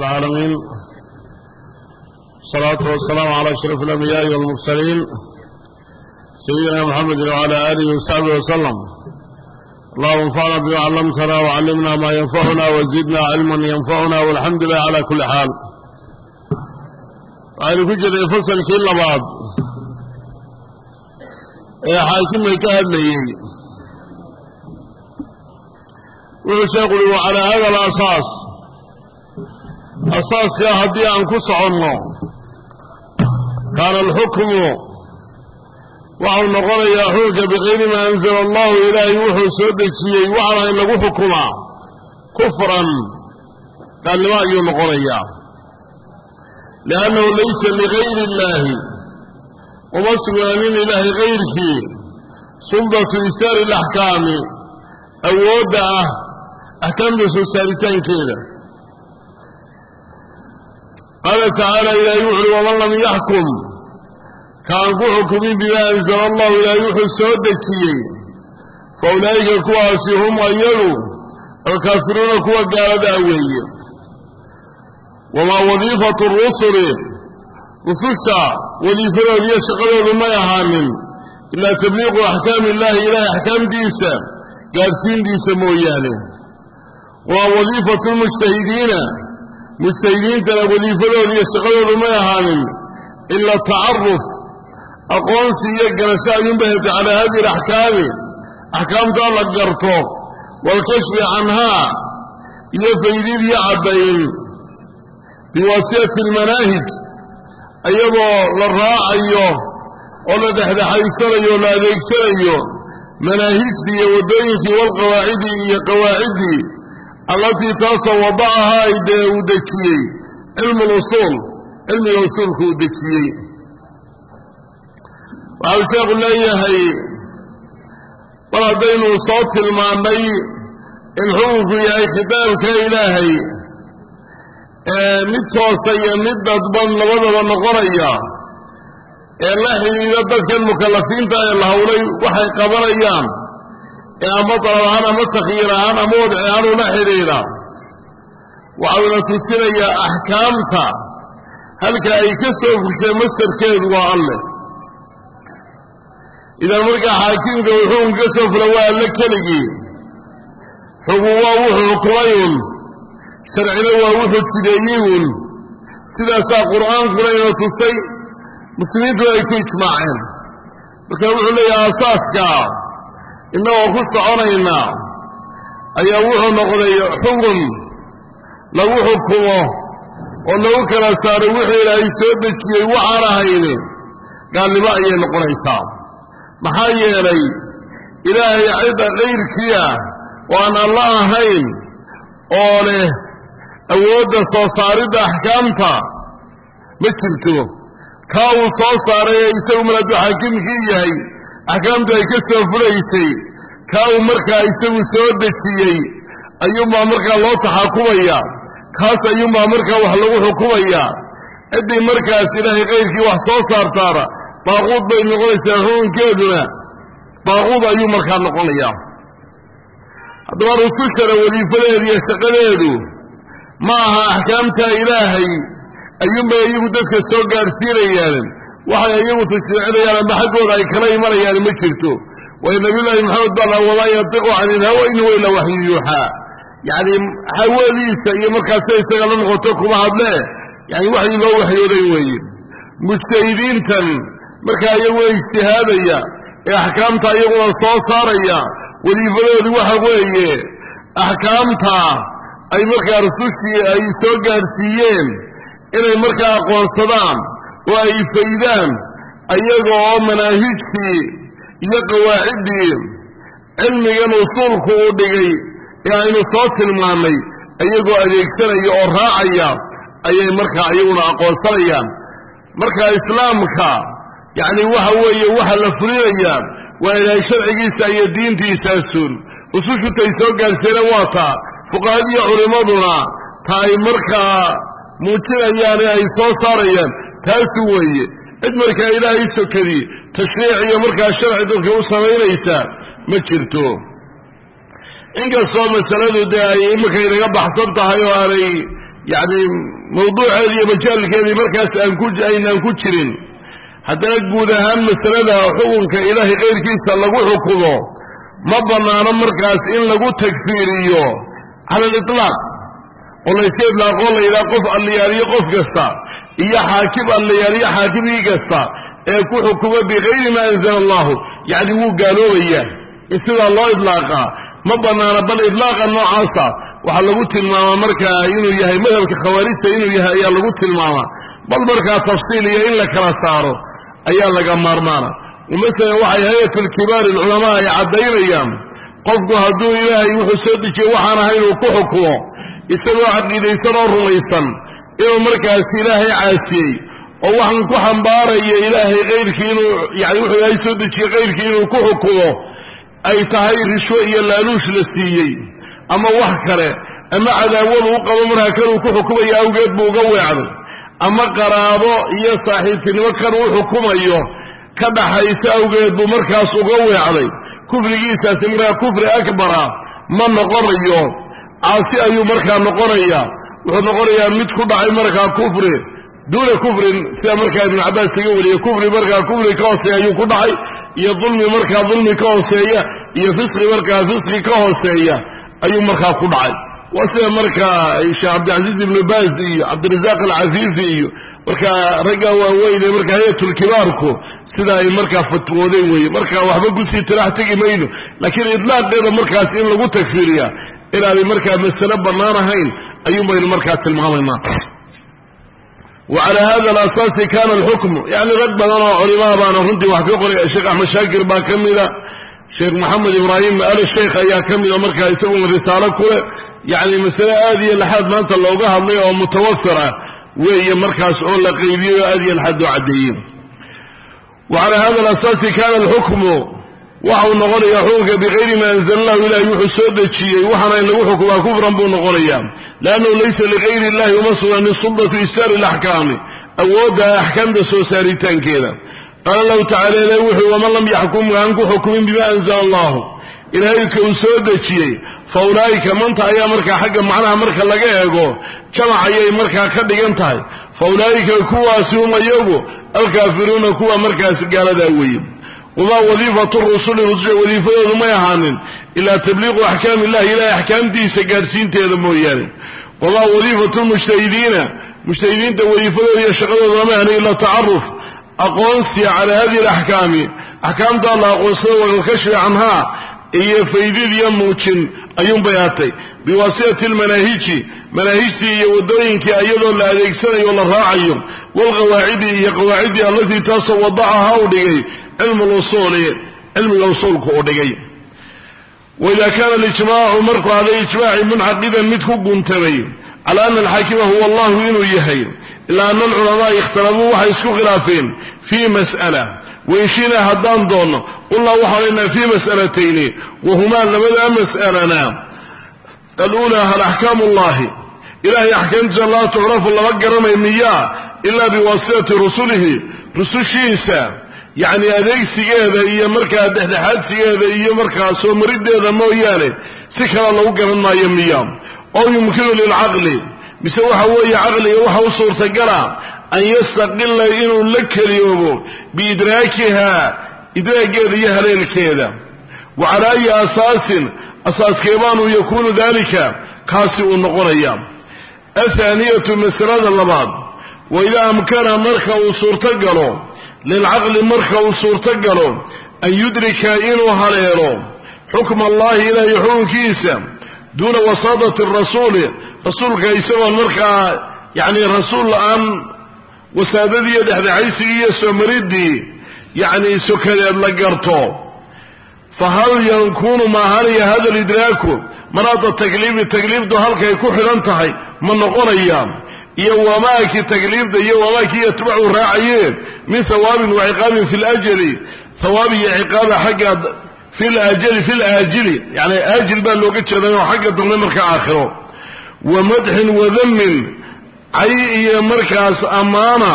العالمين الصلاة والسلام على أشرف الأنبياء والمرسلين سيدنا محمد وعلى آله وصحبه وسلم اللهم انفعنا بما علمتنا وعلمنا ما ينفعنا وزدنا علما ينفعنا والحمد لله على كل حال وعلى كل فصل كل بعض يا حاكم يكهد لي ويقول على هذا الأساس asaaskaa haddii aan ku soconno kaana alxukmu waxau noqonayaa xukunka bikayri maa anzala allahu ilaahay wuxuu soo dejiyey waxaana in lagu xukumaa kufran. Gaalnimo ayuu noqonayaa. Liannahu laysa ligayri illaahi uma sugnaanin ilaahay kayrkii suldatu istaari alaxkaami awoodda ah axkaamta saaritaankeeda qaala tacaala ilaahay wuxuuhi waman lam yaxkum kaan ku xukumin bimaa anzala allahu ilaahay wuxuu soo dejiyey fa ulaa'ika kuwaasi hum ayagu alkaafiruuna kuwa gaaladaa weeye wamaa wadiifatu rusuli rususha wadiifadooda iyo shaqadoodu may ahaanin ilaa tabliiqu axkaami illaahi ilaahay axkaamtiisa gaadhsiintiisa mooyaane wamaa wadiifatu lmujtahidiina mujtahidiintana wadiifadooda iyo shaqadoodu may ahaanin ila tacaruf aqoonsi iyo garasho ayuunba heltay calaa hadihi alaxkaami. Axkaamtaa la garto waalkashfi canhaa iyo faydid iyo caddayn biwaasitati almanaahij iyadoo la raacayo oo la dhexdhexaysanayo o la adeegsanayo manaahijdii iyo waddooyinkii walqawaacidii iyo qawaaciddii allatii taasoo wadacahaa dee uu dejiyey. Cilmu lusuul cilmiga usuulku uu dejiyey. Waxau sheekhu leeyahay mar haddaynu soo tilmaannay in xukunku yahay khitaabka ilaahay mid toosa iyo mid dadban labadaba noqonaya ee la xidhiida dadkan mukallafiinta ee la hawlay waxay qabanayaan ama dalab ahaan ama takhyiir ahaan ama wadci ahaan ula xidhiidha. Waxauna tusinayaa axkaamta halka ay ka soo fusheen mastarkeedu waa alleh idan markaa xaakimka uu xukun ka soo fula waa alle keligii. Xukun waa wuxuu xukumay un sharcina waa wuxuu jideeyey un sidaasaa qur'aankuna ina tusay muslimiintu ay ku ijmaaceen. Marka wuxuu leeyahay asaaskaa innagoo ku soconaynaa ayaa wuxuu noqday xukun lagu xukumo oo lagu kala saaray wixii ilaahay soo dejiyey waxaan ahayni gaalnimo ayay noqonaysaa. Maxaa yeelay ilaahay cidda kayrkiia oo aan alla ahayn oo leh awoodda soo saaridda axkaamta ma jirto. Kaa uu soo saaray ee isagu maladu xaakimkii yahay axkaamtu ay ka soo fulaysay kaa uu markaa isagu soo dejiyey ayuunbaa markaa loo taxakumaya kaas ayuunbaa markaa wax lagu xukumayaa. Ciddii markaas ilaahay kayrkii wax soo saartaana baaquud bay noqonaysaa xukunkeeduna baaquud ayuu markaa noqonayaa. Haddaba rusushana wadiifadeedu iyo shaqadeedu ma aha axkaamta ilaahay ayuunbay iyagu dadka soo gaadhsiinayaan waxay iyagu tashriicinayaan ama xaggooda ay kala imanayaan ma jirto. Waayo nabiyullaahi maxamed baa laha wamaa yantiqu cani ilhawa in huwa waxyu yuuxaa yacni hawadiisa iyo markaasa isaga la noqoto kuma hadlee yani waxyi loo waxyooday weeye. Mujtahidiintan markaa iyaguna ijtihaadaya. Ee axkaamta iyaguna soo saaraya. Wadiifadoodu waxa weeye axkaamta ay markaa rusushii ay soo gaadhsiiyeen inay markaa aqoonsadaan oo ay faydaan ayaga oo manaahijtii iyo qawaaciddii cilmigan usuulku uu dhigay ee aynu soo tilmaannay iyagoo adeegsanaya oo raacaya ayay markaa iyaguna aqoonsanayaan. Marka islaamka yacni waxa weeye waxa la fulinayaa waa ilaahay sharcigiisa iyo diintiisaasun usushutay soo gaarseena waa taa fuqahadiyo culimmaduna ta ay markaa muujinayaan ee ay soo saarayaan taasu weeye. Cid markaa ilaahay sokadii tashriic iyo markaa sharci dadka u samaynaysaa ma jirto. Inkastoo masaladu dee ay iminka inaga baxsan tahay oo aanay yacni mawduuceeda iyo majaalkeedii markaas aan ku aynaan ku jirin haddana guud ahaan masalada xukunka ilaahay kayrkiisa lagu xukumo ma bannaano markaas in lagu tagfiiriyo cala aliطlaaq oo layska idlaaqoo la yidhaha qof alliyaaliyo qof kasta iyo xaakim alliyaaliyo xaakimkii kasta ee ku xukuma bikayri ma anzala allahu yacni wuu gaaloobayaa. Sidaa loo idlaaqaa ma bannaana bal idlaaqa noocaasa. Waxaa lagu tilmaamaa markaa inuu yahay madhabka khawaarijta inuu yahay ayaa lagu tilmaamaa. Bal markaa tafsiil iyo in la kala saaro ayaa laga maarmaana. Masalan waxay hay'atulkibaari alculamaa ay caddaynayaan. Qofku hadduu ilaahay wuxuu soo dejiye waxaan ahay inuu ku xukumo. Isagoo caqiidaysan oo rumaysan inuu markaas ilaahay caasiyey oo waxaan ku xambaaraya ilaahay kayrkii inuu yani wuxuu ilaahay soo dejiyey kayrkii inuu ku xukumo ay tahay rishwo iyo laaluush la siiyey ama wax kale ama cadaawadu u qabo markaa kanuu ku xukumaya awgeed buu uga weecday ama qaraabo iyo saaxiibtinimo kan uu xukumayo ka dhaxaysa awgeed buu markaas uga weecday. Kufrigiisaasi markaa kufri akbara ma noqonayo caasi ayuu markaa noqonaya wuxuu noqonayaa mid ku dhacay markaa kufri duuna kufrin sida markaa ibnu cabbaas kaga wariyey kufri markaa kufri ka hooseeya ayuu ku dhacay iyo dulmi markaa dulmi ka hooseeya iyo fisqi markaa fisqi ka hooseeya ayuu markaa ku dhacay. Waa sida markaa sheekh cabdilcaziiz ibnu baaz iyo cabdirasaaq alcafiifi iyo markaa ragga waaweyne markaa hayatulkibaarku sida ay markaa fatwoodeen weeye. Marka waxba ku sii tilaax tegi mayno laakiin idlaaqeeda markaas in lagu tagfiiriya inaanay markaa masale bannaan ahayn ayuun baynu markaa tilmaamaynaa wa calaa hada alasaasi kana alxukmu yani rag badan oo culimaa baana runtii wax ka qoray sheekh axmed shaakir baa ka mida sheekh maxamed ibraahim al sheikh ayaa ka mida markaa isaguna risaalo kule yani masale aad iyo laxaad maanta looga hadlay oo mutawafir ah weeye markaas oo la qaybiyey oo aad iyo laxaad loo caddeeyey wa hada alasaasi kana alxukmu waxau noqonayaa xukunka bikayri ma anzala allahu ilahay wuxuu soo dejiyey waxaana in lagu xukumaa kufran buu noqonayaa. Liannahu laysa ligayri illahi uma sugnanin suldatu isaari alaxkaami awoodda axkaamta soo saaritaankeeda. Qaala lahu tacala ilahi wuxuu waman lam yaxkum aan ku xukumin bima anzala allahu ilaahayka uu soo dejiyey fa ulaa'ika manta ayaa markaa xagga macnaha marka laga eego jamac ayay markaa ka dhigan tahay. Fa ulaa'ika kuwaasi hum iyagu alkaafiruuna kuwa markaas gaaladaa weeye wamaa wadiifatu rusuli rususha wadiifadoodu may ahaanin ilaa tabliiqu axkaam illahi ilahay axkaamtiisa gaadhsiinteeda mooyaane wamaa wadiifatu lmujtahidiina mujtahidiinta wadiifadooda iyo shaqadooda may ahaanin ilaa tacaruf aqoonsiya calaa hadihi alaxkaami axkaamtaa la aqoonsado walkashfi canhaa iyo faydid iyo muujin ayuunbay hatay biwaasitati almanaahiji manaahijtii iyo waddooyinkii iyadoo la adeegsanayo o la raacayo waalqawaacidi iyo qawaaciddii allatii taasoo wadacaha u dhigay cilmu lusuuli cilmiga usuulku uu dhigay. Waida kaana alijmaacu markuu haday ijmaaci muncaqidan mid ku guntamay cala ana alxaakima huwa allahu inuu yahay ilaa ana alculamaaa ikhtalafuu waxay isku khilaafeen fii mas'ala. Wainshina haddaan doonno qulnaa waxaan leynaa fii mas'alatayni wahumaa labadaa mas'alana. Aluulaa hal axkaamu ullahi axkaamtiisa laa tucrafu lama garanayo miyaa ilaa biwaasitati rusulihi rusushiisa yacni adeegsigeeda iyo markaa dhexdhexaadsigeeda iyo markaa soo mariddeeda mooyaane si kale lagu garan maayo miya ow yumkinu lilcaqli mise waxa weeye caqliga waxa u suurtagala an yastaqila inuu la keliyoobo biidraakiha idraageeda iyo haleelkeeda. Wa calaa ayi asaasin asaaskeebaanu yakuunu dalika kaasi uu noqonaya. Athaaniyatu masalada labaad wa idaa amkana marka uu suurto galo lilcaqli marka uu suurto galo an yudrika inuu haleelo xukma allahi ilaahay xukunkiisa duuna wasaadati rasuuli rasuulka isagoon markaa yacni rasuul aan wasaadadii iyo dhexdhexaysigii iyo soo mariddii yacni sokadeed la garto fa hal yakuunu maahanaya hada lidraaku manaada takliifi takliiftu halkay ku xidhan tahay ma noqonaya iyo wamaakii takliifta iyo wamaakii yatbacu raacayeen min hawaabin wa ciqaabin fi ljali hawaab iyo ciqaaba xagga fi lajali fi laajili yani aajil baa looga jeeday oo xagga dambe marka aakhiro. Wa madxin wadamin cay iyo markaas ammaana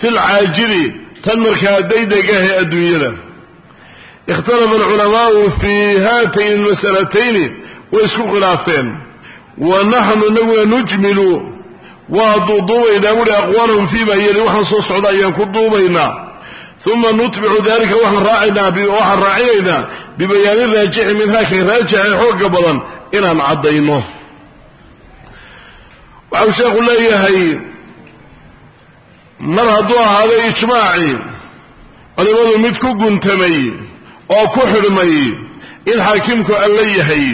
fi lcaajili tan markaa daydegah ee adduunyada. Ikhtalafa alculamaau fi haatayn almas'alatayni way isku khilaafeen. Wa naxnu inaguna nujmilu waa duuduubaynaa buuhi aqwaalahum fiima yeli waxaan soo socda ayaan ku duubaynaa. Uma nutbicu dalika waxaan raacaynaa waxaan raacinaynaa bibayaani raajixi minhaa kay raajixa ee xoogga badan inaan caddayno. Waxau sheekhu leeyahay mar hadduu ahaaday ijmaacii culimadu mid ku guntamay oo ku xidhmay in xaakimku alla yahay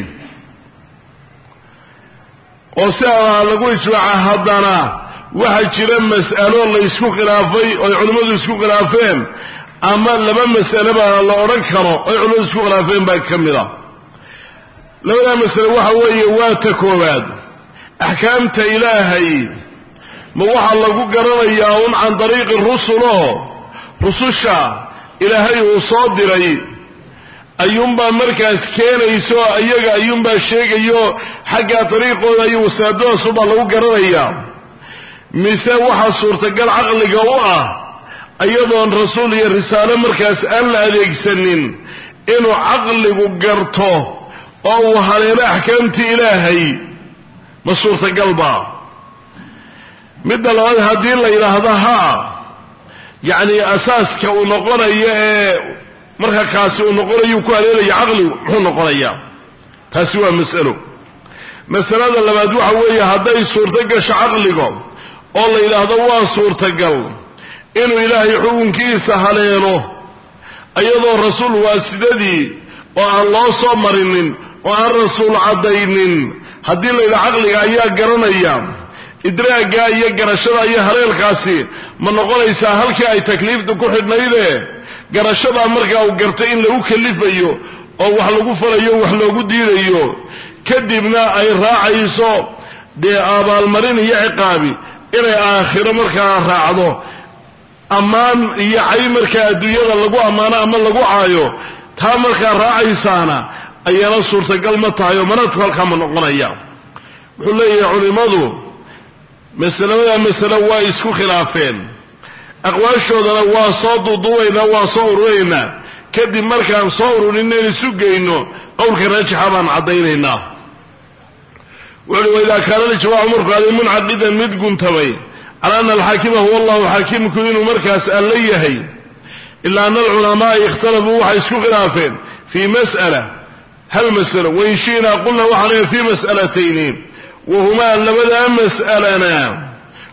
oo si a lagu ijmaaca haddana waxaa jira mas'alo laysku khilaafay oy culimmadu isku khilaafeen ama laba mas'ale baa la odhan karo oy culimmadu isku khilaafeen baa ka mid a. Labadaa masale waxa weeye waa ta koowaad. Axkaamta ilaahay ma waxaa lagu garanayaa un can dariiqi rusulo rususha ilaahay uu soo diray ayuunbaa markaas keenayso iyaga ayuunbaa sheegayo xaggaa dariiqooda iyo wasaadadaasubaa lagu garanayaa mise waxaa suurtagal caqliga u ah iyadoon rasuul iyo risaale markaas aan la adeegsanin inuu caqligu garto oo uu haleelo axkaamtii ilaahay. Ma suurtagalba midda labaad haddii la yidhaahdo haa yacni asaaska uu noqonayo ee marka kaasi uu noqonayo ku haleelaya caqligu muxuu noqonayaa. Taasi waa mas'alo. Masalada labaad waxa weeye hadday suurto gasho caqliga oo la yidhaahdo waa suurtagal inuu ilaahay xukunkiisa haleelo iyadoo rasuul waasidadii oo aan loo soo marinin oo aan rasuul caddaynin. Haddii la yidhaha caqliga ayaa garanaya idraagga iyo garashada iyo haleelkaasi ma noqonaysaa halkii ay takliifta ku xidhnayde garashadaa markaa uu gartay in lagu kalifayo oo wax lagu falayo wax loogu diidayo kadibna ay raacayso dee abaalmarin iyo ciqaabi inay aakhiro markaa raacdo. Ammaan iyo cay markaa adduunyada lagu ammaano ama lagu caayo taa markaa raacaysaana ayaana suurtagal ma tahay oo manaadku halkaa ma noqonaya. Wuxuu leeyahay culimmadu masalamada masale waa isku khilaafeen aqwaashoodana waa soo duuduubaynaa waa soo ururaynaa kadib markaan soo ururinnayn isu geyno qowlka raajixa baan caddaynaynaa. Wuxuuhi waidaa kaana lijmaacu markuu aday muncaqidan mid guntamay cala ana alxaakima huwa allahu xaakimku inuu markaas alla yahay. Ilaa ana alculamaaa ikhtalafuu waxay isku khilaafeen. Fii mas'ala hal masalo wain shi'naa qulna waxaan fii mas'alatayni. Wahumaa labadaa mas'alana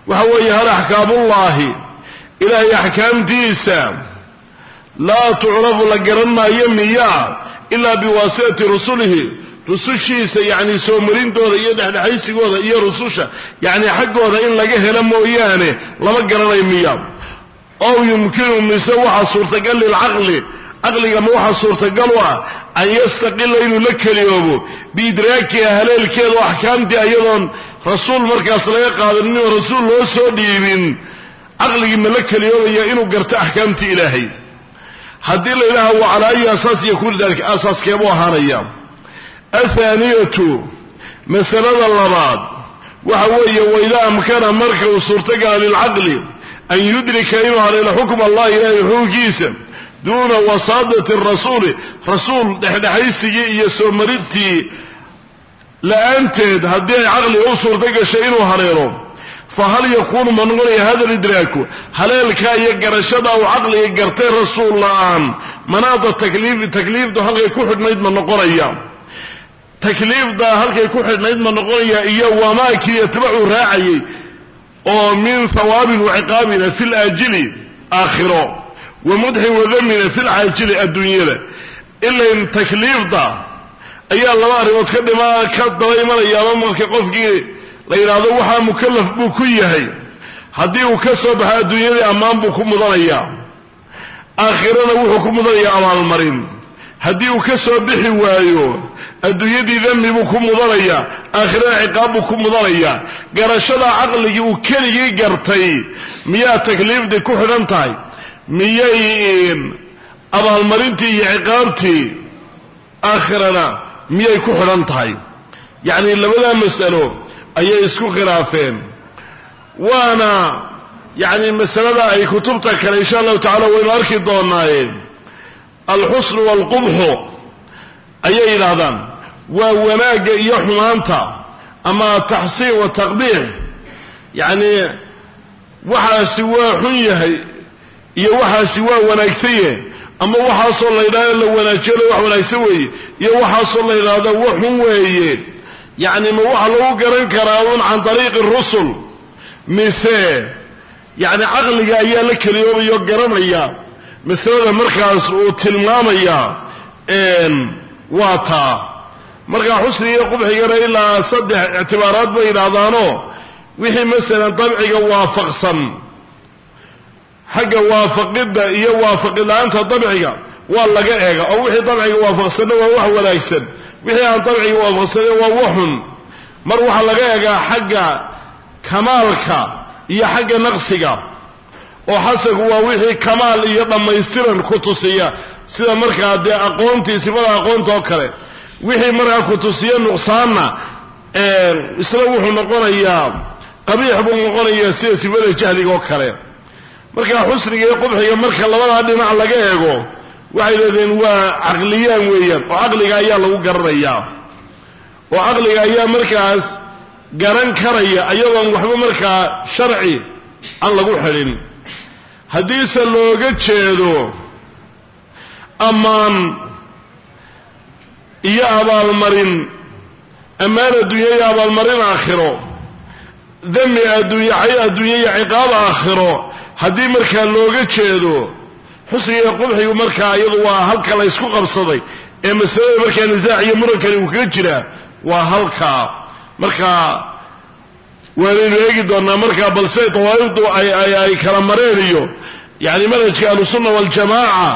waxa weeye hal axkaamullaahi ilaahay axkaamtiisa laa tucrafu la garan maayo miyaa ilaa biwaasitati rusulihi rusushiisa yacni soo marintooda iyo dhexdhexaysigooda iyo rususha yacni xaggooda in laga helo mooyaane lama garanayo miya. Ow yumkinu mise waxaa suurtagal lilcaqli caqliga ma waxaa suurtagal u ah an yastaqila inuu la keliyoobo biidraakiha haleelkeeda oo axkaamtii ayadoon rasuul markaas laga qaadanin oo rasuul loo soo dhiibin caqligii ma la keliyoobaya inuu garto axkaamtii ilaahay. Haddii la yidhaaha wa calaa ayi asaas yakuunu asaaskeebuu ahaanaya. Athaaniyatu masalada labaad waxa weeye waidaa amkana marka uu suurtagala lilcaqli an yudrika inuu haleelo xukm allahi ilaahay xukunkiisa duuna wasaadati rasuuli rasuul dhexdhexaysigii iyo soo marintii la'aanteed haddii ay caqliga u suurto gashay inuu haleelo fa hal yakuunu ma noqonaya hada lidraaku haleelkaa iyo garashadaa uu caqliga gartay rasuul la'aan manaada takliifi halkay ku xidhnayd ma noqonaya. Takliifdaa halkay ku xidhnayd ma noqonaya iyo wamaakii yatbacuu raacayay oo min hawaabin wa ciqaabina fi laajili aakhiro wa mudxin wadamina fi lcaajili adduunyada. Ilain takliifda ayaa laba arrimood ka dhima ka daba imanayaaba marka qofkii la yidhaahdo waxaa mukallaf buu ku yahay. Haddii uu ka soo baxo adduunyadii ammaan buu ku mudanayaa. Aakhirana wuxuu ku mudanayaa abaalmarin. Haddii uu ka soo bixi waayo adduunyadii dembi buu ku mudanayaa aakhirana ciqaab buu ku mudanayaa. Garashada caqligii uu keligii gartay miyaa takliifdii ku xidhan tahay? Miyay abaalmarintii iyo ciqaabtii aakhirana miyay ku xidhan tahay? Yacni labadaa mas'alo ayay isku khilaafeen. Waana yacni masalada ay kutubta kale insha allahu tacala waynu arki doonaaye alxusnu waalqubxu ayay yidhaahdaan. Waa wanaagga iyo xumaanta ama ataxsiin wataqbiix yacni waxaasi waa xun yahay iyo waxaasi waa wanaagsan yahay. Ama waxaasoo la yidhahdo la wanaajiyo wax wanaagsan weeye iyo waxaasoo la yidhaahdo wax xun weeye yacni ma waxa lagu garan karaa un can ariiqi rusul mise yacni caqliga ayaa la keliyoobayo garanaya masalada markaas uu tilmaamaya waa taa. Markaa xusniga iyo qubxigana ilaa saddex ictibaaraad bay yidhaahdaano wixii masalan dabciga waafaqsan xagga waafaqidda iyo waafaqidla-aanta dabciga waa laga eega oo wixii dabciga waafaqsanna waa wax wanaagsan wixii aan dabciga waafaqsanen waa waxun mar waxaa laga eegaa xagga kamaalka iyo xagga naqsiga oo xasanku waa wixii kamaal iyo dhammaystiran ku tusiya. Sida markaa dee aqoontii sifada aqoonta oo kale wixii markaa ku tusiya nuqsaanna isla wuxuu noqonayaa qabiix buu noqonayaa sida sifada jahliga oo kale. Markaa xusniga iyo qubxiga marka labadaa dhinac laga eego waxay leedeen waa caqliyaan weeyaan oo caqliga ayaa lagu garanayaa. Oo caqliga ayaa markaas garan karaya ayadoon waxba markaa sharci aan lagu xidhin. Haddiise looga jeedo ammaan iyo abaalmarin ammaan adduunye iyo abaalmarin aakhiro dami adduunye adduunye iyo ciqaab aakhiro haddii markaa looga jeedo xusniga iyo qubxigu markaa iyadu waa halka la ysku qabsaday. Ee masalada markaa nisaac iyo murankani uu kaga jiraa waa halkaa markaa waanaynu eegi doonaa markaa balse dawaa'ifdu ay kala mareen iyo yani manhajka ahlusunna waljamaaca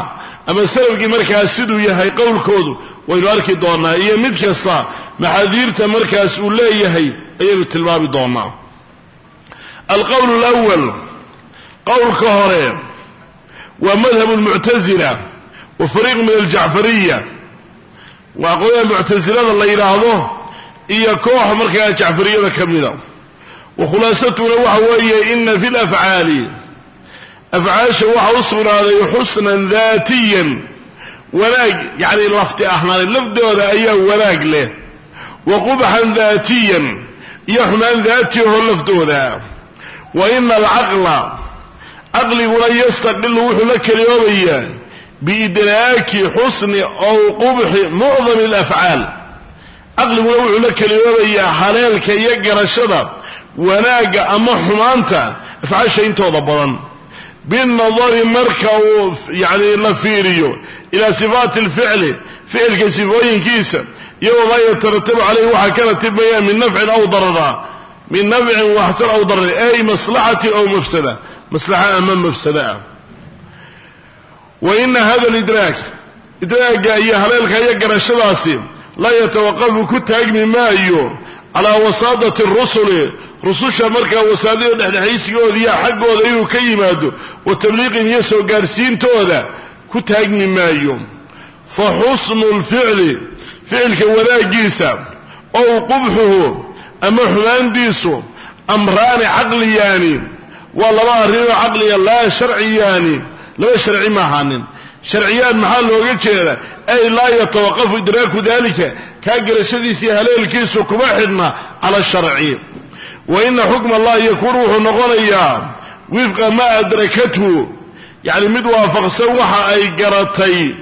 ama salafkii markaas siduu yahay qowlkoodu waynu arki doonaa iyo mid kasta maxaadiirta markaas uu leeyahay ayaynu tilmaami doonaa alqowl lwal qowlka hore waa madhab lmuctazila wa fariiq min aljacfariya waa qolada muctasilada la yidhaahdo iyo koox markaa jacfariyada ka mida. Wa khulaasatuna waxa weeye ina fi lafcaali afcaasha waxa u sugnaaday xusnan daatiyan wanaag yacni lafti ahnaaneed lafdooda ayaa wanaag leh. Wa qubxan daatiyan iyo xumaan daati aho laftooda wa ina alcaqla caqliguna yastaqilu wuxuu la keliyoobayaa biidraaki xusni ow qubxi mucdami alafcaal caqliguna wuxuu la keliyoobayaa haleelka iyo garashada wanaagga ama xumaanta afcaasha intooda badan. Binnadari marka uu yani la fiiriyo ilaa sifaati alficli ficilka sifooyinkiisa iyo wamaa yataratabu caleyhi waxaa ka ratibmaya min nafcin aw darara min nafcin waxtar aw darar ay maslaxatin aw mafsada maslaxa ama mafsada ah. Wa ina hada lidraak idraagga iyo haleelka iyo garashadaasi laa yatawaqafu ku taagmi maayo calaa wasaadati rusuli rususha markaa wasaadada dhexdhexaysigoodiiya xaggooda inuu ka yimaado wa tabliiqin iyo soo gaarsiintooda ku taagmi maayo. Fa xusnu lficli ficilka wanaaggiisa ow qubxuhu ama xumaandiisu amraani caqliyaani waa laba arrinoo caqliya laa sharciyaani laba sharci ma ahaanin. Sharciyaan maxaa looga jeeda ay laa yatawaqafu idraaku dalika kaa garashadiisa iyo haleelkiisu kuma xidhna cala sharci. Wa ina xukma allahi yakuunu wuxuu noqonayaa wifqa maa adrakathu. Yacni mid waafaqsan waxa ay garatay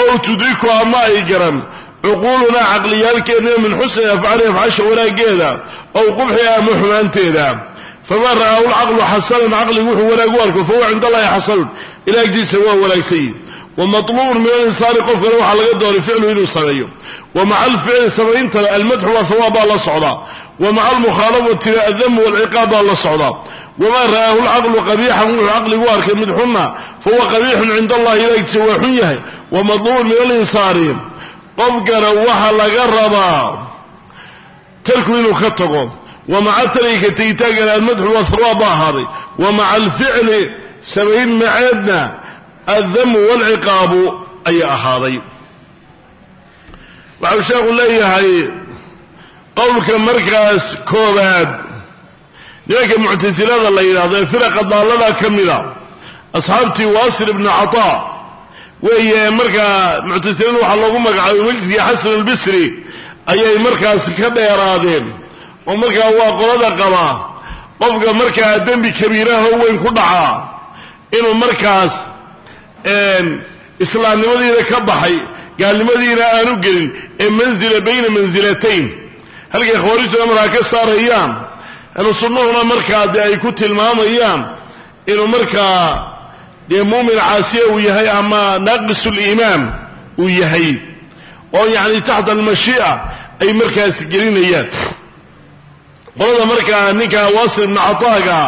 ow tudriku ama ay garan. Cuquulunaa caqliyaalkeennao min xusni afcaali afcaasha wanaaggeeda ow qubxiha ama xumaanteeda faman ra'aahu lcaqlu xasanan caqligu wuxuu wanaag u arko fahuwa cind allahi xasanun. Ila agtiisa waa wanaagsanyi wa maطluubun min alinsaani qofkana waxaa laga doonay ficlu inuu sameeyo. Wa maca alficli samaynta almadxu waa hawaab baa la socdaa. Wa maca almukhaalafati adamu walciqaab baa la socdaa. Wamaa ra'aahu lcaqlu qabiixan wuxuu caqligu arkay mid xunna fahuwa qabiixun cinda allahi ila agtiisa waa xun yahay. Wa maطluubun min alinsaani qofkana waxa laga rabaa tarku inuu ka tago wa maca tarika tegitaankana almadxu wahawaab baa ahaaday. Wa maca alficli samayn maceedna addamu walciqaabu ayaa ahaaday. Waxau sheekhu leeyahay qowlka markaas koobaad nimanka muctasilada la yidhahdo ee firaqa daallada ka mida asxaabtii waasir ibnu cataa weeye markaa muctasilada waxaa loogu magacaabay majliskii xasan albisri ayay markaas ka dheeraadeen oo markaa waa qolada qabaa qofka markaa dembi kabiirahoo weyn ku dhacaa inuu markaas islaamnimadiina ka baxay gaalnimadiina aanu gelin ee manzila bayna mansilatayn halkay khawaarijtuna markaa ka saarayaan anu markaa dee ay ku tilmaamayaan inuu markaa dee muumin caasiya uu yahay ama naaqis liimaan uu yahay oo yacni taxta almashii'a ay markaas gelinayaan qolada markaa ninka waasil ibnu cataaga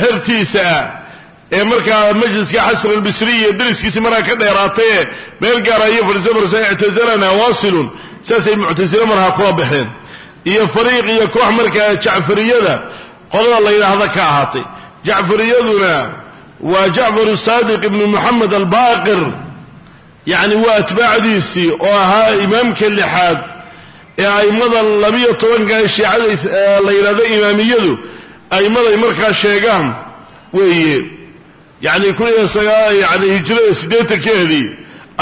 hertiisa ee markaa majliska xasan albisriy dariskiisi markaa ka dheeraatay ee meel gaara iyo fadhiiso farsa ictazalana waasilun saasay muctasile markaa kula baxeen iyo fariiq iyo koox markaa jacfariyada qolada la yidhaahda ka ahaatay. Jacfariyaduna waa jacfar saadiq ibnu moxamed albaaqir yacni waa atbaacdiisii oo ahaa imaamka lixaad ee a'immada labiyo tobanka shiicada la yidhahdo imaamiyadu a'immaday markaa sheegaan weeye. Yacni kun iyo sagaa yani hijrada siddeetankeedii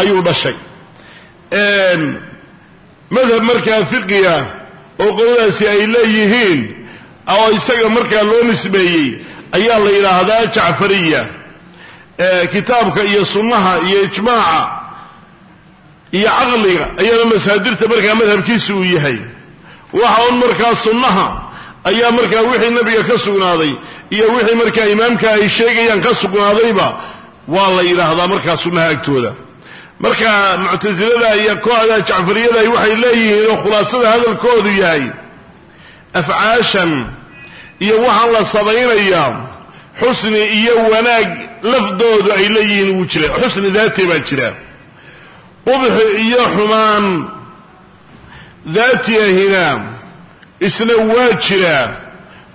ayuu dhashay. Madhab markaa fiqiya oo qoladaasi ay leeyihiin oo isaga markaa loo nisbeeyey ayaa la yidhaahdaa jacfariya. Kitaabka iyo sunnaha iyo ijmaaca iyo caqliga ayaana masaadirta markaa madhabkiisa uu yahay. Waxa un markaa sunnaha ayaa markaa wixii nabiga ka sugnaaday iyo wixii markaa imaamka ay sheegayaan ka sugnaadayba waa la yidhaahdaa markaa sunnaha agtooda. Marka muctasilada iyo kooxda jacfariyada waxay leeyihiin oo khulaasada hadalkoodu yahay afcaashan iyo waxaan la samaynayaa xusni iyo wanaag lafdoodu ay leeyihiin wuu jira xusni daati baa jira qubxi iyo xumaan. Daati ahina isna waa jiraa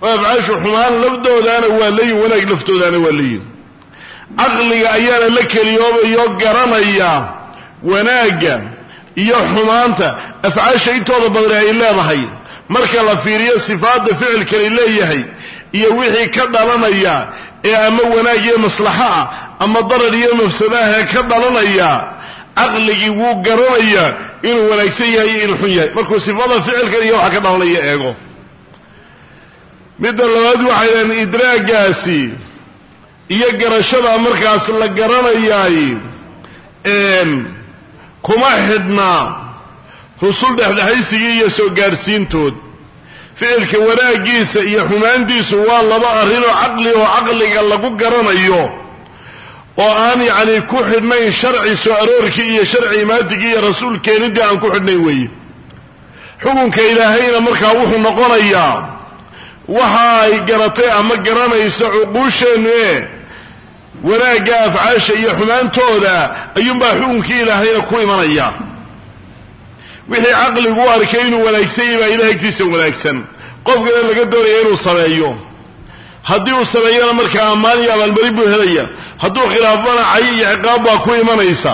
oo afcaashu xumaan lafdoodaana waa leeyihiin wanaag laftoodaana waa leeyihiin caqliga ayaana la keliyoobayoo garanaya wanaagga iyo xumaanta. Afcaasha intooda badan ay leedahay. Marka la fiiriyo sifaadda ficilkani leeyahay iyo wixii ka dhalanaya ee ama wanaag iyo maslaxo ah ama darar iyo mafsadaha ka dhalanaya caqligii wuu garanayaa inuu wanaagsan yahay iyo inuu xun yahay. Markuu sifada ficilkan iyo waxa ka dhalanaya eego. Midda labaad waxay dhahen idraagaasi iyo garashada markaas la garanayaay kuma xidhnaa rusul dhexdhexaysigii iyo soo gaadhsiintood. Ficilka wanaaggiisa iyo xumaantiisu waa laba arrinoo caqli oo caqliga lagu garanayo oo aan yacni ku xidhnayn sharci soo aroorkii iyo sharci imaatigii iyo rasuul keenidii aan ku xidhnayn weeye. Xukunka ilaahayna markaa wuxuu noqonayaa waxa ay garatay ama garanayso cuquusheennu ee wanaagga afcaasha iyo xumaantooda ayuunbaa xukunkii ilaahayna ku imanaya. Wixii caqligu u arkay inuu wanaagsan baa ilahay agtiisa wanaagsan qofkana laga doonaya inuu sameeyo haddii uu sameeyana markaa ammaan iyo abaalmari buu helaya. Hadduu khilaafana cay iyo ciqaab baa ku imanaysa.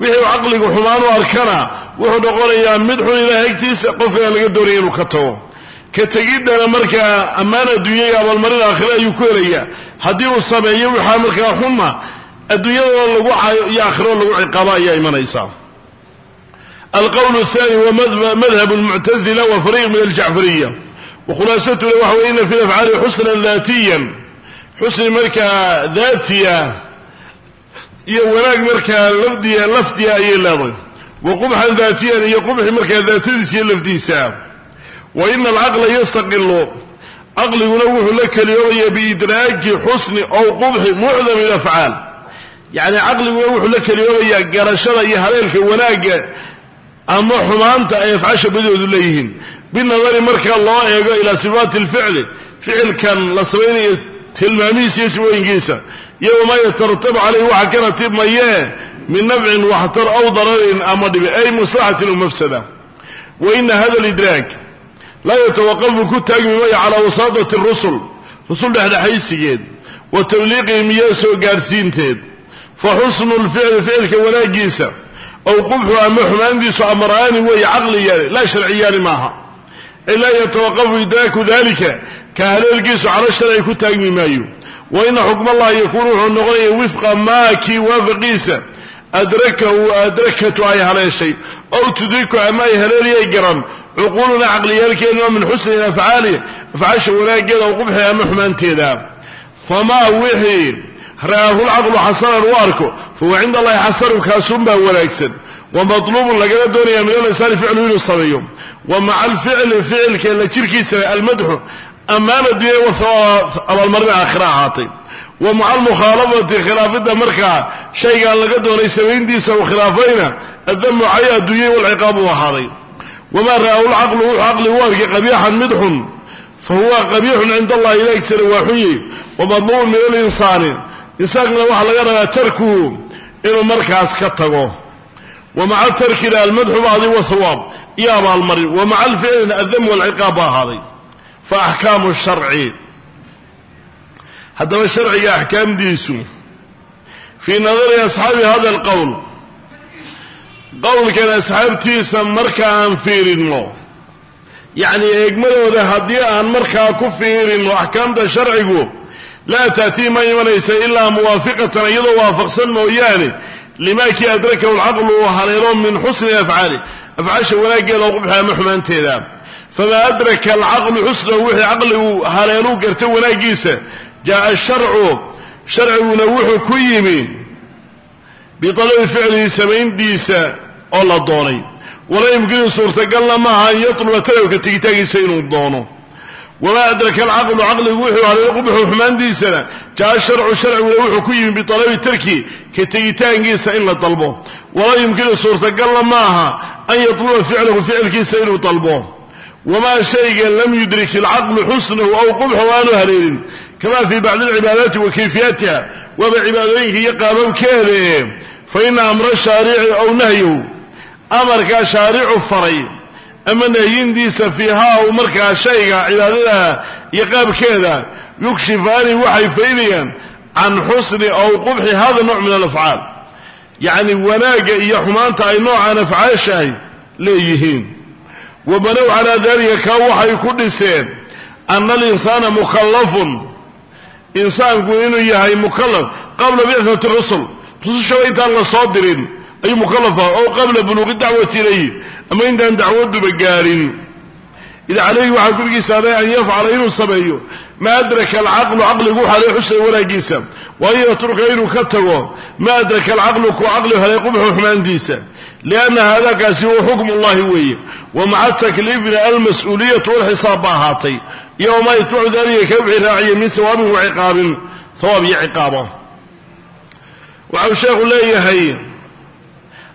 Wixii caqliga caqligu xumaan u arkana wuxuu noqonayaa mid xun ilaahay agtiisa qofkaan laga doonaya inuu ka tago. Ka tegiddana markaa ammaan adduunya iyo abaalmarin aakhire ayuu ku helayaa. Haddii uu sameeyo waxaa markaa xuna adduunyadoo lagu cayo iyo aakhiroo lagu ciqaaba ayaa imanaysa. Alqowl aani wa madhabu lmuctazila wa fariiq min aljacfariya wakhulaasatuna waxa wey ina fi afcaali xusna daatiya xusni markaa daatiya iyo wanaag markaa lafdiya lafdiya ayay leedahay. Wa qubxan daatiyan iyo qubxi markaa daatadiisa iyo lafdiisa. Wa ina alcaqla yastaqilu. Caqliguna wuxuu la keliyoobaya biidraaki xusni ow qubxi mucdam alafcaal yacni caqliguna wuxuu la keliyoobayaa garashada iyo haleelka wanaagga ama xumaanta ay afcaasha badoodu leeyihiin binadari marka loo eego ilaa sifaati alficli ficilkan la samaynayo tilmaamihiisa iyo sifooyinkiisa iyo wamaa yataratabu caleyhi waxa ka ratibmayee min nafcin waxtar aw dararin ama dhibi ay maslaxatin o mafsada. Wa ina hada alidraag laa yatawaqafu ku taagmi maya calaa wasaadati rusul rusul dhexdhexaysigeed wa tabliiqihim iyo soo gaadhsiinteed fa xusnu lficli ficilka wanaaggiisa ow qubxu ama xumaantiisu amraani weeye caqliyaani laa sharciyaani maaha ay laa yatawaqafu idraaku dalika ka haleelkiisu cala sharci ku taagmi maayo. Wa ina xukma allahi yakuunu wuxuu noqonaya wifqa maa kii waafaqiisa adrakahu adrakatu ay haleeshay ow tudriku ama ay haleeliyay garan. Cuquuluna caqliyaalkeenu min xusni afcaali afcaasha wanaaggeeda u qubxi ama xumaanteeda. Famaa wixii ra'aahu lcaqlu xasanan u arko fahuwa cinda allahi xasanu kaasunbaa wanaagsan. Wa maطluubun lagala doonaya min alinsani ficlu inuu sameeyo wa maca alficli ficilka la jirkiisana almadxu ammaana diya abaalmarina aakhira ahaatay. Wa maca almukhaalafati khilaafidda markaa shaygaan laga doonay samayntiisa uu khilaafayna addamu cay adduunyay walciqaabu ahaaday. Wamaa ra'aahu lcaqlu wuxuu caqli u arkay qabiixan mid xun fa huwa qabiixun cinda allahi ilagsana waa xunye wamadluubun min alinsaani insaankana waxaa laga rabaa tarkuhu inuu markaas ka tago. Wa iyo abaalmarin wa maca alficlina addamu walciqaab ba ahaaday. Fa axkaamu sharci. Haddaba sharciga axkaamdiisu fii nadari asxaabi hada alqowl qowlkan asxaabtiisa marka aan fiirinno yacni eegmadooda haddii aan markaa ku fiirinno axkaamta sharcigu laa taatii ma imanaysa ilaa muwaafiqatan iyadoo waafaqsan mooyaane limaa kii adrakahu lcaqlu uu haleelo min xusni afcaali afcaasha wanaaggeeda oo qubxa ama xumaanteeda. Famaa adraka alcaqlu xusnahu wixii caqligu haleeluu garta wanaaggiisa jaaa sharcu. Sharciguna wuxuu ku yimi bialabi ficlihi samayntiisa oo la doonay. Walaa yumkinu suurtagalna maaha an yatluba talabka tegitaankiisa inuu doono. Wamaa adraka alcaqlu caqligu wuxuu haleelo qubxu xumaantiisana jaa sharcu sharciguna wuxuu ku yimi bialabi tarki ka tegitaankiisa in la dalbo. Walaa yumkinu suurtagalna maaha an yatluba ficlahu ficilkiisa inuu dalbo. Wamaa shayga lam yudrik alcaqlu xusnahu aw qubxahu aanu haleelin kama fii bacdi alcibaadaati wa kayfiyatiha waaba cibaadooyinka iyo qaababkeede fa ina amra shaarici aw nahyahu amarkaa shaaricu faray ama nahyintiisa fiihaa u markaa shayga cibaadada iyo qaabkeeda yukshifaani waxay faydayaan can xusni aw qubxi hada nooc min alafcaal yacni wanaagga iyo xumaanta ay noocaan afcaashahay leeyihiin. Wa banow calaa dalika kaa waxay ku dhiseen ana alinsaana mukallafun. Insaanku inuu yahay mukallaf. Qabla bicati rusul rusushaba intaan la soo dirin ayuu mukallafa ow qabla buluuqi dacwati ilayhi ama intaan dacwaduba gaarin. Id calayhi waxaa gurigiisa aday an yafcala inuu sameeyo maa adraka alcaqlu caqligu xalay xusna wanaaggiisa wa inuu ka tago maa adraka alcaqlu ku caqli helay qubxu xumaantiisa lianna haadakaasi huwa xukmu llahi weeye wa maca takliifina almas-uuliyatu walxisaab ba ahaatay iyo wamaa yatbacu dalika ka wixii raaciya min sawaabin wa ciqaabin hawaab iyo ciqaaba waxau sheekhu leeyahay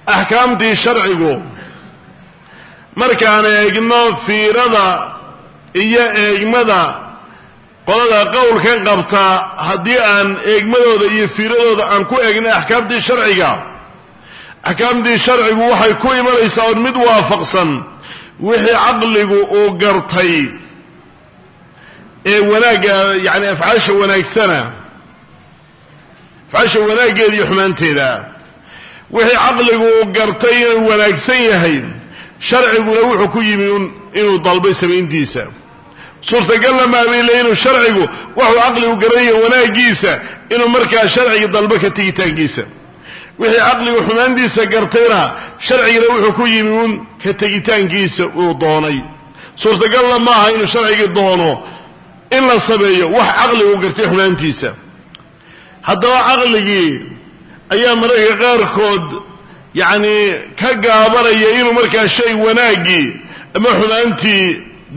axkaamtii sharcigu markaan eegno fiirada iyo eegmada qolada qowlkan qabta haddii aan eegmadooda iyo fiiradooda aan ku eegnay axkaamtii sharciga. Axkaamtii sharcigu waxay ku imanaysaa oon mid waafaqsan wixii caqligu uu gartay ee wanaagga yacni afcaasha wanaagsana afcaasha wanaaggeeda iyo xumaanteeda. Wixii caqligu uu gartay inuu wanaagsan yahay sharciguna wuxuu ku yimi inuu dalbay samayntiisa suurtagalna maabile inuu sharcigu waxuu caqligu garanaya wanaaggiisa inuu markaa sharciga dalbo ka tegitaankiisa wixii caqligu xumaantiisa gartayna sharcigana wuxuu ku yimi un ka tegitaankiisa uu doonay. Suurtagalna maaha inuu sharcigii doono in la sameeyo wax caqligu gartay xumaantiisa. Haddaba caqligii ayaa mararka qaarkood yacni ka gaabanaya inuu markaa shay wanaaggii ama xumaantii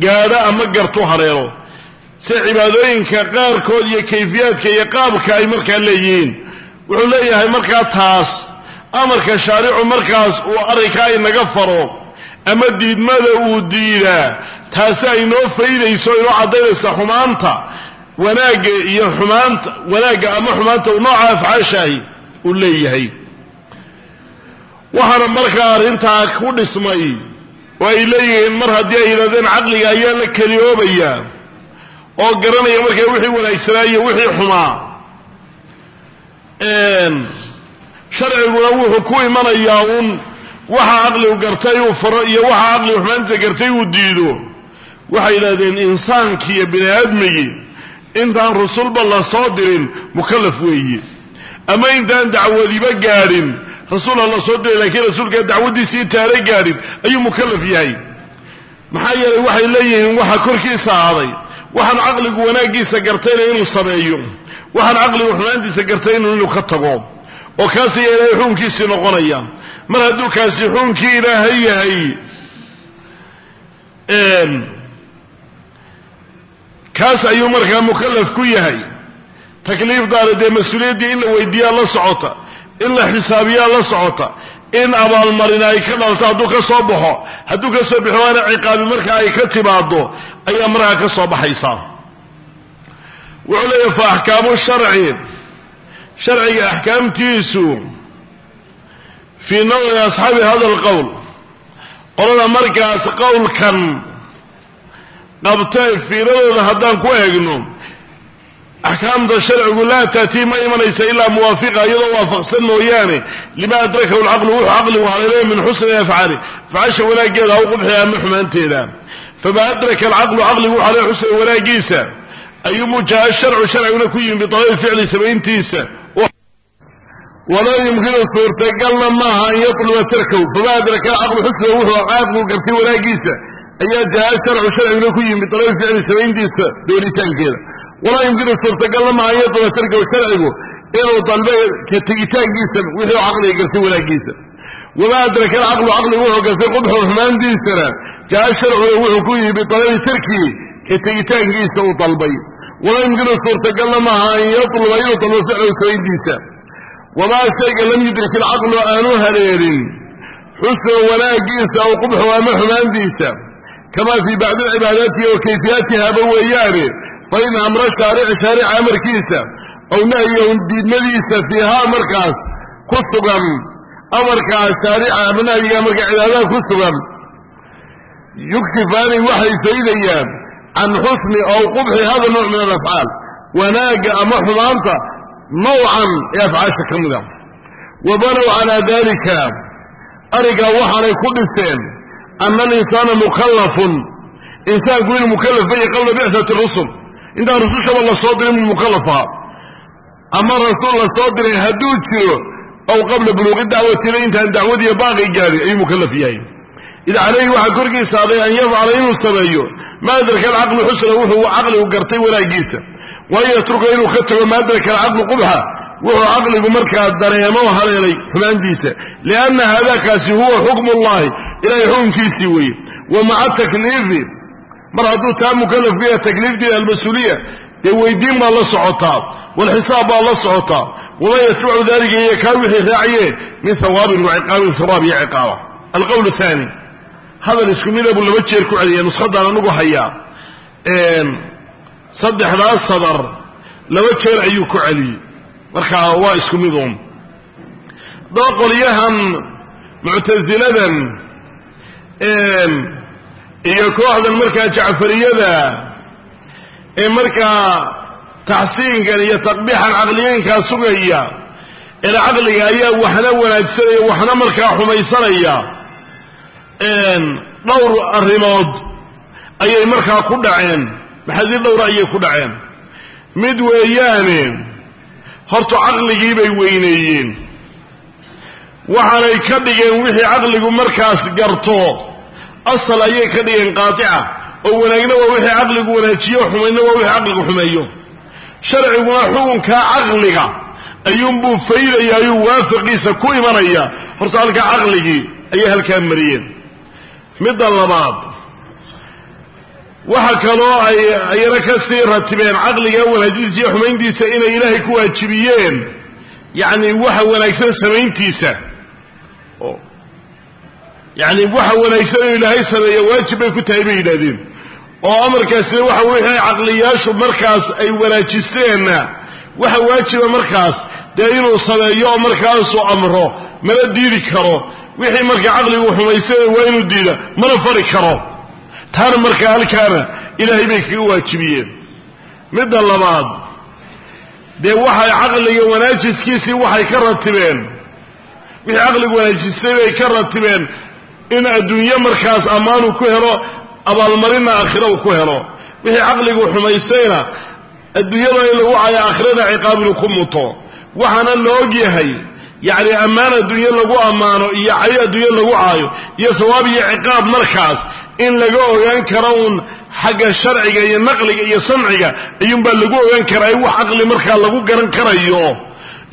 gaadho ama gartu hareero. Sida cibaadooyinka qaarkood iyo kayfiyaadka iyo qaabka ay markaa leeyihiin wuxuu leeyahay markaa taas amarka shaaricu markaas uu arrinkaa inaga faro ama diidmada uu diidaa taasi ay noo faydayso inoo caddaynaysa xumaanta wanaagga iyo xumaanta wanaagga ama xumaanta nooca afcaashaahi uu leeyahay. Waxaana markaa arrintaa ku dhismay oo ay leeyihiin mar haddii ay yidhahdeen caqliga ayaa la keliyoobayaa oo garanaya markaa wixii wanaagsanaa iyo wixii xumaa. Sharciguna wuxuu ku imanayaa uun waxa caqligu gartay uu faro iyo waxa caqligu xumaanta gartay uu diido. Waxay yidhahdeen insaankii iyo bini aadmigii intaan rusulba la soo dirin mukallaf weeye ama intaan dacwadiba gaadhin rasuul ha la soo diray laakiin rasuulkaa dacwaddiisii taara gaadhin ayuu mukallaf yahay. Maxaa yeelay waxay leeyihiin waxa korkiisa ahaaday waxaan caqligu wanaaggiisa gartayna inuu sameeyo. Waxaan caqligu xumaantiisa gartayna inuu ka tago. Oo kaasi yaa ilaahay xukunkiisii noqonaya. Mar hadduu kaasi xukunkii ilaahay yahay kaas ayuu markaa mukallaf ku yahay. Takliifdaana dee mas'uuliyaddii in la weydiiyaa la socota in la xisaabiyaa la socota in abaalmarin ay ka dhalto hadduu ka soo baxo hadduu ka soo baxo waana ciqaabi marka ay ka timaado ayaa markaa ka soo baxaysaa wuxuu leeyahay fa axkaamu sharci. Sharciga axkaamtiisu fii nawci asxaabi hada alqowl qolada markaas qowlkan qabta fiiradooda haddaan ku eegno axkaamta sharcigu laa taatii ma imanaysa ilaa muwaafiqa iyadoo waafaqsan mooyaane. Lima adrakahu lcaqlu wuxuu caqligu haleelaya min xusni afcaali afcaasha wanaaggeeda ha u qubxiya ama xumaanteeda. Fama adraka alcaqlu caqligu haleeya xusna wanaagiisa ayumu jaa sharcu sharciguna ku yimi bialabi ficli samayntiisa. Walaa yumkinu suurtagalna maaha an yatluba tarkow fama adraka alcaqlu xusna wuxuu caqligu gartay wanaagiisa ayaa jaa sharcu sharciguna ku yimi bialabi ficli samayntiisa doonitaankeeda walaa yumkinu suurtagalna maaha an yatluba tarkow sharcigu inuu dalba ka tegitaankiisa caqliga gartay wanaagiisa wamaa adraka alcaqlu caqligu wuxuu gartay qubxu xumaantiisana jaa sharcuna wuxuu ku yimi bialabi tarkii ka tegitaankiisa uu dalbay. Walaa yumkinu suurtagalna maaha an yatluba inuu dalbo ficlahu samayntiisa wamaa shayga lam yudrik ilcaqlu aanu haleelin. Xusna wanaagiisa aw qubxu ama xumaantiisa. Kamaa fii bacdi alcibaadaati wa kayfiyaatihaba weeyaane fa in amra shaarici shaarica amarkiisa aw nahyahu diidmadiisa fiihaa markaas ku sugan amarkaas shaarica ama nahyiga markaa cibaadada ku sugan yugshifaani waxay faydayaan can xusni aw qubxi hada nooc min alafcaal wanaagga ama xumaanta nawcan ee afcaasha ka mida wa banow calaa dalika arigaa waxaanay ku dhiseen ana alinsaana mukallafun insaanku inuu mukallaf baya qabla bicati rusul intaan rusushaba la soo dirin ahaa ama rasuul la soo diray hadduu jiro aw qabla buluuqi dacwatila intaan dacwadiiyo baaqi gaadhin ayuu mukallaf yahay. Id calayhi waxaa korkiisa aday an yafcala inuu sameeyo. Ma adraka alcaqlu xusna wuxuu caqligu gartay wanaagiisa wa an yatruka inuu ka tago ma adraka alcaqlu qubxa wuxuu caqligu markaa dareemo haleelay xumaantiisa. Lianna haadakaasi huwa xukmu llahi ilahay xukunkiisii weeye. Wa maca takliifi mar hadduu taa mukallaf ku yahay takliiftii almas-uuliya dee weydiin baa la socotaa walxisaab baa la socotaa waman yatbacu dalika iyo kaa wixii raaciyeen min hawaabin wa ciqaabin hawaab iyo ciqaaba. Alqowl athani hadal isku mida buu laba jeer ku celiya nuskhadaan anugu hayaa. Saddexdaas sadar laba jeer ayuu ku celiyey. Marka waa isku mid uun. Daba qolyahan muctasiladan iyo kooxdan markaa jacfariyada ee markaa taxsiinkan iyo taqbiixan caqliyeynkaa sugaya ee caqliga ayaa waxna wanaagsanaya waxna markaa xumaysanaya dhowr arrimood ayay markaa ku dhaceen. Maxaadiir dhowra ayay ku dhaceen? Mid weeyaane horta caqligii bay weyneeyeen. Waxaanay ka dhigeen wixii caqligu markaas garto asal ayay ka dhigeen qaatica. Oo wanaagna waa wixii caqligu wanaajiyo xumayna waa wixii caqligu xumeeyo. Sharciguna xukunkaa caqliga ayuunbuu faydaya ayuu waafaqiisa ku imanaya. Horta halkaa caqligii ayay halkaa mariyeen. Midda labaad waxa kaloo ay ayana ka sii ratibeen caqliga wanaajintiisa iyo xumayntiisa inay ilaahay ku waajibiyeen. Yacni waxa wanaagsan samayntiisa yacni waxa wanaagsan inuu ilaahay sameeya waajib bay ku tahay bay yidhahdeen oo amarkaasina waxa wixii caqliyaashu markaas ay wanaajisteenna waxa waajiba markaas dee inuu sameeyo oo markaasuu amro mana diidi karo. Wixii marka caqligu xumaysana waa inuu diida mana fari karo. Taana markaa halkaana ilaahay bay kaga waajibiyeen. Midda labaad dee waxay caqliga wanaajiskiisii waxay ka ratibeen. Wixii caqligu wanaajistay bay ka ratibeen in adduunye markaas ammaanu ku helo abaalmarinna aakhira uu ku helo. Wixii caqligu xumaysayna adduunyada in lagu caayo aakhirada ciqaab inuu ku muto. Waxaana la og yahay yacni ammaan adduunye lagu ammaano iyo cay adduunye lagu caayo iyo sawaab iyo ciqaab markaas in laga ogaan karo uun xagga sharciga iyo naqliga iyo samciga ayuunbaa lagu ogaan karaa wax caqli markaa lagu garan karayo.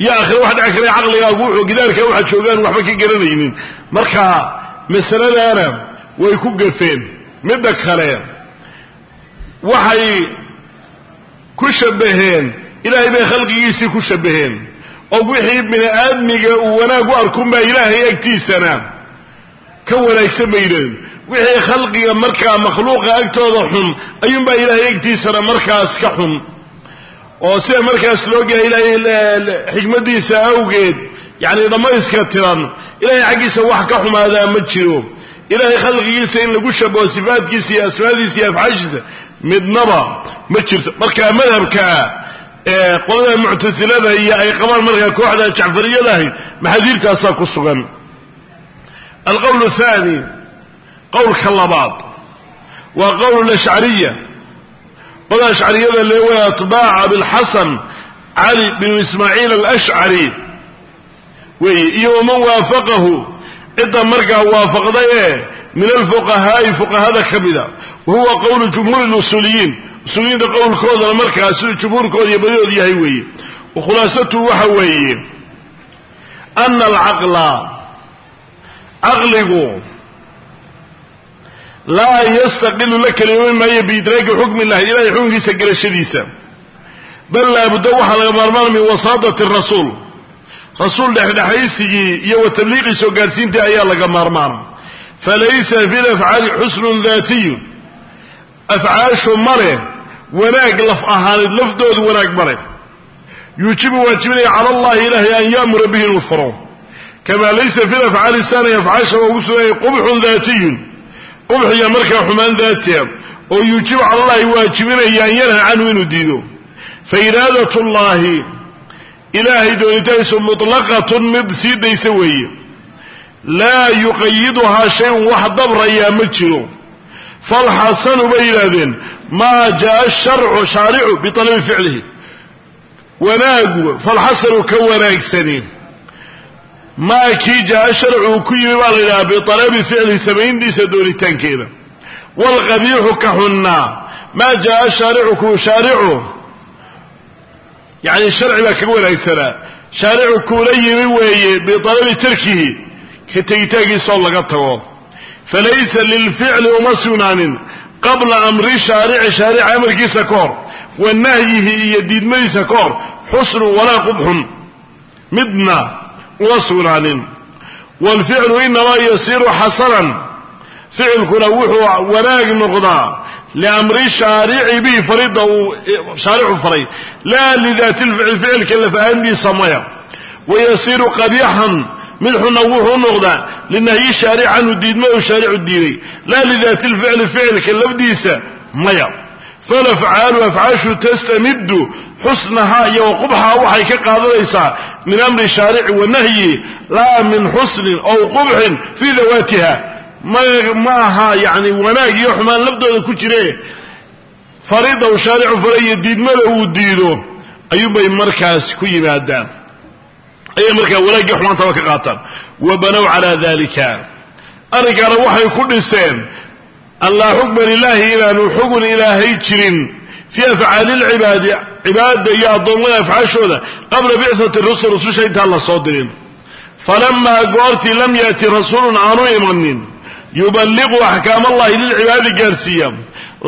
Iyo akhire wax dhici kara caqligaagu wuxuu gidaarka waxaad joogaan waxba ka garanaynin. Marka masaladaana way ku gafeen midda kale waxay ku shabbaheen. Ilaahay bay khalqigiisii ku shabbaheen. Oo wixii bini aadmiga uu wanaag u arkunbaa ilaahay agtiisana ka wanaagsan bay yidhahdeen. Wixii khalqiga markaa makhluuqa agtooda xun ayuunbaa ilaahay agtiisana markaas ka xun. Oo sida markaas loogahay ilaahay xikmaddiisa awgeed yacni dhammayska tiran. Ilaahay xaggiisa wax ka xumaadaa ma jiro. Ilaahay khalqigiisa in lagu shabaho sifaadkiisa iyo asmaadiisa iyo afcaashiisa midnaba ma jirto. Marka madhabka qolada muctasilada iyo ay qabaan markaa kooxda jacfariyada ahayd maxaadiirtaasaa ku sugan. Alqowl athani qowlka labaad waa qowl ashcariya qolada ashcariyada leewa atbaaca abilxasan cali binu ismaaciil alashcari weeye iyo waman waafaqahu cidda markaa waafaqday ee min alfuqahaa'i fuqahada ka mida wa huwa qowlu jumhuuri lusuuliyiin usuuliyiinta qowlkoodana markaa siduu jumhuurkooda iyo badadood yahay weeye wa waxa weeye ana alcaqla caqligu laa yastaqilu la kelima maayo biidraaki xukmi illahi ilahay xukunkiisa garashadiisa bal laabudda waxaa laga maarmaan min wasaadati rasuul rasuul dhexdhexaysigii iyo wa tabliiqii soo gaadhsiintii ayaa laga maarmaana falaysa fi lafcaali xusnun daatiyun. Afcaashu ma leh wanaag laf ahaaneed lafdoodu wanaag ma leh. Yuujibu waajibinaya cala allahi ilaahay an ya'mura bihi inuu faro kamaa laysa fi lafcaali saani afcaasha ugu sugaya qubxun daatiyun. Qubxiya markaa xumaan daatiya oo yuujibu cala allahi waajibinaya an yanha canhu inuu diido. Fa iraadat llahi ilaahay doonitaankiisu mutlaqatun mid sii daysa weeye. Laa yuqayiduhaa shayun wax dabrayaa ma jiro. Falxasanu bay yidhaahdeen maa jaa sharcu shaaricu bialabi ficlihi. Wanaagu falxasanu ka wanaagsani. Maa kii jaa sharcu ku yimi baa la yidhaha bialabi ficlihi samayntiisa doonitaankeeda. Waalqabiixu ka xunnaa. Maa jaa shaaricu kuu shaaricu yani sharci baa kaga wanaagsanaa shaaricu kuula yimi weeye bialabi tarkihi ka tegitaankiisaoo laga tago. Falaysa lilficli uma sugnaanin qabla amri shaarici shaarica amarkiisa ka hor wa nahyihi iyo diidmadiisa ka hor xusnun walaa qubxun. Midna uma sugnaanin. Waalficlu inamaa yasiiru xasanan ficilkuna wuxuu wanaag noqdaa liamri shaarici bihi farida uu shaaricu faray. Laa lidaati lficil ficilka lafahantiisa maya. Wayasiiru qabiixan mid xunna wuxuu noqdaa linahyi shaaric canhu diidmadu shaaricu diiday. Laa lidaati lficli ficilka lafdiisa maya. Falafcaalu afcaashu tastamiddu xusnahaa iyo waqubxaa waxay ka qaadanaysaa min amri shaarici wa nahyi laa min xusnin ow qubxin fii dawaatiha ma aha yani wanaag iyo xumaan laftooda ku jire. Farida uu shaaricu faray iyo diidmada uu diido. Ayuunbay markaas ku yimaadaan. Ayay markaa wanaagii xumaantaba ka qaataan. Wa banow calaa dalika arrinkaana waxay ku dhiseen an laa xukma lilaahi inaanu xugun ilaahay jirin. Fii afcaali lcibaadi cibaadada iyo addoommada afcaashooda qabla bicati rusul rususha intaan la soo dirin. Falamaa goortii lam yaati rasuulun aanu imanin yuballiqu axkaam allahi lilcibaadi gaarsiiya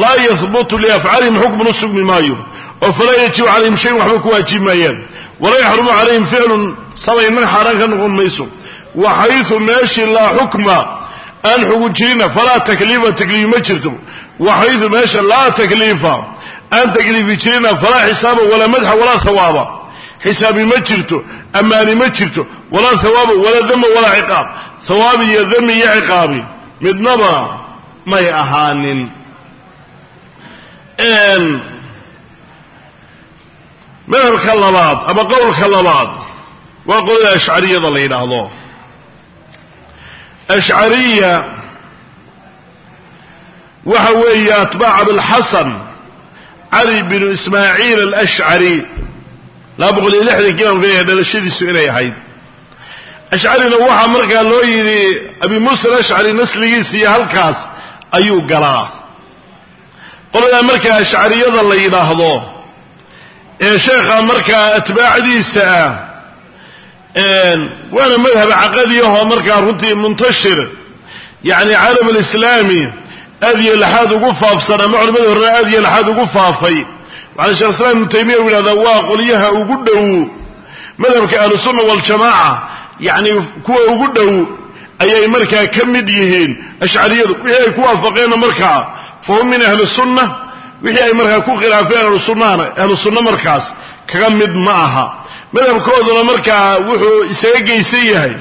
laa yahbutu liafcaalihim xukmun u maayo oo falaa yajibu calayhim shayin waxba ku waajibi maayaan walaa yaxrumu calayhim ficlun samaynan xaaraan ka noqon mayso wa xaysu meeshii laa xukma aan xugun falaa takliifa takliif ma jirto wa xaysu meesha laa takliifa aan takliifi jirina falaa xisaaba walaa madxa walaa hawaaba xisaabi ma jirto ammaani ma jirto walaa hawaaba walaa dama walaa ciqaab hawaabi iyo dami iyo ciqaabi midnaba may ahaanin. Madhabka labaad ama qowlka labaad waa qolada ashcariyada la yidhaahdo. Ashcariya waxa weeye atbaac abilxasan cali binu ismaaciil alashcari laba boqol iyo lixdankii baan dhalashadiisu inay ahayd ashcarina waxaa markaa loo yidhi abi muusa alashcari nasligiisa iyo halkaas ayuu galaa. Qoladaa markaa ashcariyada la yidhaahdo ee sheekha markaa atbaacdiisa ah waana madhab caqadi ahoo markaa runtii muntashir yacni caalam alislaami aad iyo laxaad ugu faafsan ama culamada horena aad iyo laxaad ugu faafay. Waxaana shekh islam ibnu taymiya u yidhahdaa waa qolyaha ugu dhow madhabka ahlusunna waljamaaca yacni kuwa ugu dhow ayay markaa ka mid yihiin. Ashcariyadu wixii ay ku waafaqeenna markaa fahum min ahli sunna wixii ay markaa ku khilaafeen ahlusunnahana ahlu markaas kaga mid ma aha. Madhabkooduna markaa wuxuu isaga geysan yahay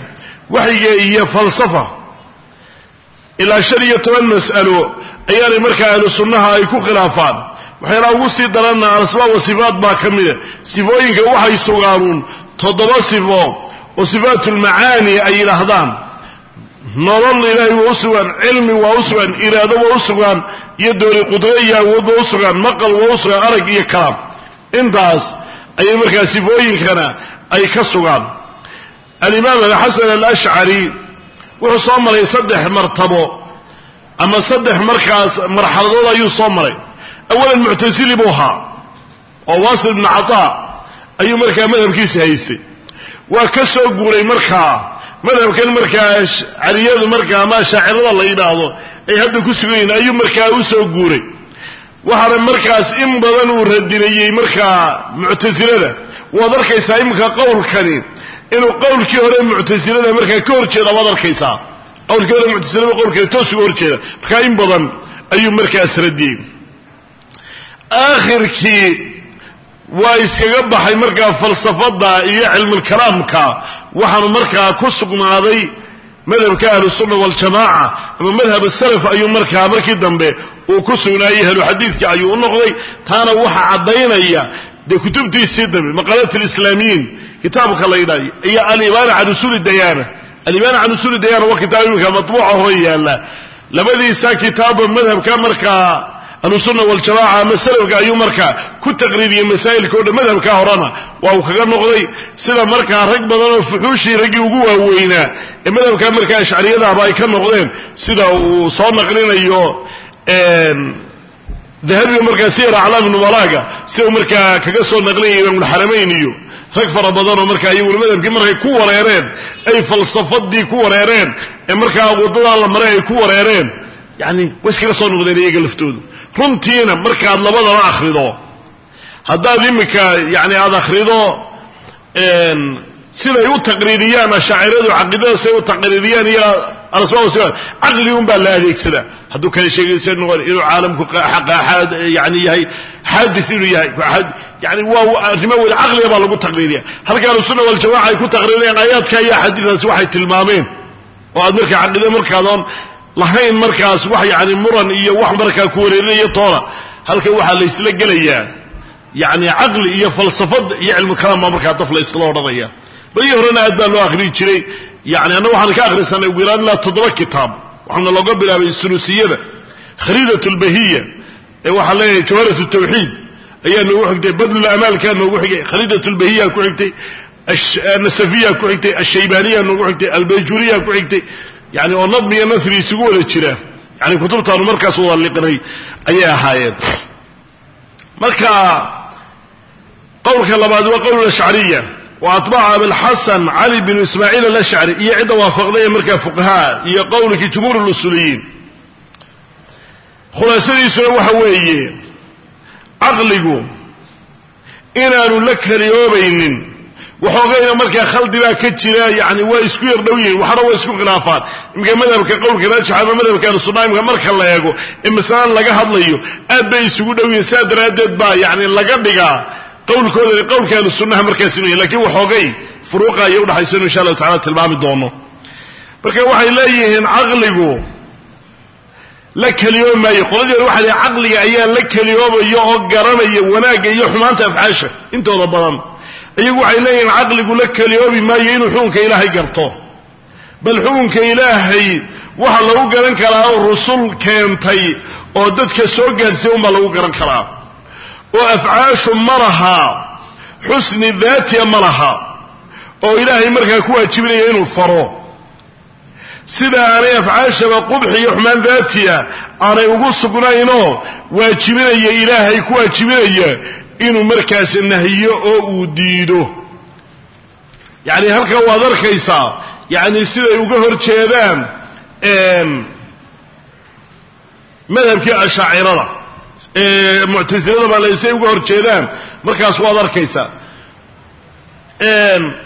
waxyiga iyo falsafa. Ilaa shan iyo toban mas'alo ayaanay markaa ahlu sunnaha ay ku khilaafaan. Waxyaalaha ugu sii daranna alasbaab wa sifaat baa ka mida sifooyinka waxay sugaanuun toddoba sifo oo sifaatulmacaani ay yidhaahdaan. Nolol ilaahay waa u sugaan cilmi waa u sugaan iraado waa u sugaan iyo dooni qudro iyo awood waa u sugaan maqal waa u sugaan arag iyo kalaam. Intaas ayay markaa sifooyinkana ay ka sugaan. Alimaam alxasan alashcari wuxuu soo maray saddex martabo ama saddex markaas marxaladood ayuu soo maray. Awalan muctasili buu ahaa oo waasil ibnu cataa ayuu markaa madhabkiisa haystay waa ka soo guuray markaa madhabkan markaa cariyadu markaa ama shaacirada la yidhaahdo ay hadda ku sugan yihiin ayuu markaa u soo guuray. Waxaana markaas in badan uu radinayey markaa muctasilada waad arkaysaa iminka qowlkani. Inuu qowlkii hore muctasilada markaa ka horjeeda waad arkaysaa. Qowlkii hore muctasilada qowlkeeda toos uga horjeeda. Markaa in badan ayuu markaas radiyey aakhirkii waa iskaga baxay markaa falsafada iyo cilmulkalaamka waxaanu markaa ku sugnaaday madhabka ahlusunna waljamaaca ama madhab salaf ayuu markaa markii dambe uu ku sugnaayey ahluxadiidka ayuu u noqday. Taana waxa caddaynaya dee kutubtiisii dambe maqaalat lislaamiyiin kitaabka la yidhahyo iyo alibaana can usuli dayaana. Alibaana can usuli dayaana waa kitaab iminka matbuuca hore yaalla. Labadiisa kitaaba madhabka markaa ahlusunna waljamaca ama salafka ayuu markaa ku taqriiriyey masaa'ilka o dhan madhabka horena. Waa uu kaga noqday sida markaa rag badan oo fuxuushii raggii ugu waaweynaa ee madhabka markaa ashcariyadaaba ay ka noqdeen sida uu soo naqlinayo dahabiga markaa siyar aclaam nubalaaga si uu markaa kaga soo naqlinaya imaamulxaramayn iyo rag fara badanoo markaa iyaguna madhabkii markay ku wareereen ay falsafadii ku wareereen ee markaa waddadaa la maray ay ku wareereen. Yani way iskaga soo noqdeen iyaga laftoodu runtiina markaad labadaba akhrido. Haddaad iminka yani aada akhrido siday u taqriiriyaan ashaaciradu caqiidada siday u taqriiriyaan iyo alasmaa wasifaat caqli un baa la adeegsadaa hadduu kale sheegaysa inuu caalamku xaqaaxaad yani yahay xaadis inuu yahay yani waa arrimo weli caqliga baa lagu taqriiriya halka ahlusunna waljamaca ay ku taqriiriyaan aayaadka iyo axaadiidaasi waxay tilmaameen. Oo aad markaa caqiida markaadoon lahayn markaas wax yani muran iyo wax markaa ku wareerinaya toona halka waxaa la isla gelayaa yani caqli iyo falsafad iyo cilmu kalaam baa markaa daf la isla odhanaya. Barihii horena aad baa loo akhriyi jiray. Yani anna waxaan ka akhrisanay ugu yaraan ilaa toddoba kitaab. Waxaana looga bilaabay sunusiyada khariidat lbahiya ee waxaa leeyahay jawharat tawxiid. Ayaa noogu xigtay badlul amaalkaa noogu xigay khariidat lbahiya ku xigtay nasafiya ku xigtay ashaybaniya noogu xigtay albayjuriya ku xigtay yani oo nadmi iyo nasri isugu wada jira. Yani kutubtaanu markaas wada liqnay ayay ahaayeen. Marka qowlka labaad waa qowl ashcariya wa abilxasan cali binu ismaaciil alashcari iyo cidda waafaqday markaa fuqahaa iyo qowlkii jumhuur lusuliyiin khulaasadiisuna waxa weeye caqligu inaanu la keliyoobaynin waxoogayna markaa khaldi baa ka jira yani waa isku yar dhow yihiin waxna waa isku khilaafaan. Imika madhabka qowlka raajixa madhabka ahlusunna imika marka la eego ee masalan laga hadlayo aad bay isugu dhow yihiin sidaa daraaddeed baa yani laga dhigaa qowlkooda qowlka ahlusunnaha markaas inu yahin lakiin waxoogay furuuqa ayay udhaxayso inu insha allahu tacala tilmaami doono. Marka waxay leeyihiin caqligu la keliyoobi maayo qoladii waxa leeyihiin caqliga ayaa la keliyoobaya oo garanaya wanaagga iyo xumaanta afcaasha intooda badan iyagu waxay leeyihiin caqligu la keliyoobi maayo inuu xukunka ilaahay garto. Bal xukunka ilaahay waxa lagu garan karaa oo rusul keentay oo dadka soo gaarsiya unbaa lagu garan karaa. Oo afcaashu ma laha xusni daatiya ma laha oo ilaahay markaa ku waajibinaya inuu faro. Sida aanay afcaashaba qubxi iyo xumaan daatiya aanay ugu sugnaynoo waajibinaya ilaahay ku waajibinaya inuu markaas nahiyo oo uu diido. Yacni halkan waad arkaysaa yacni siday uga hor jeedaan madhabkii ashaacirada. Muctasilada baa laysay uga hor markaas waad arkaysaa.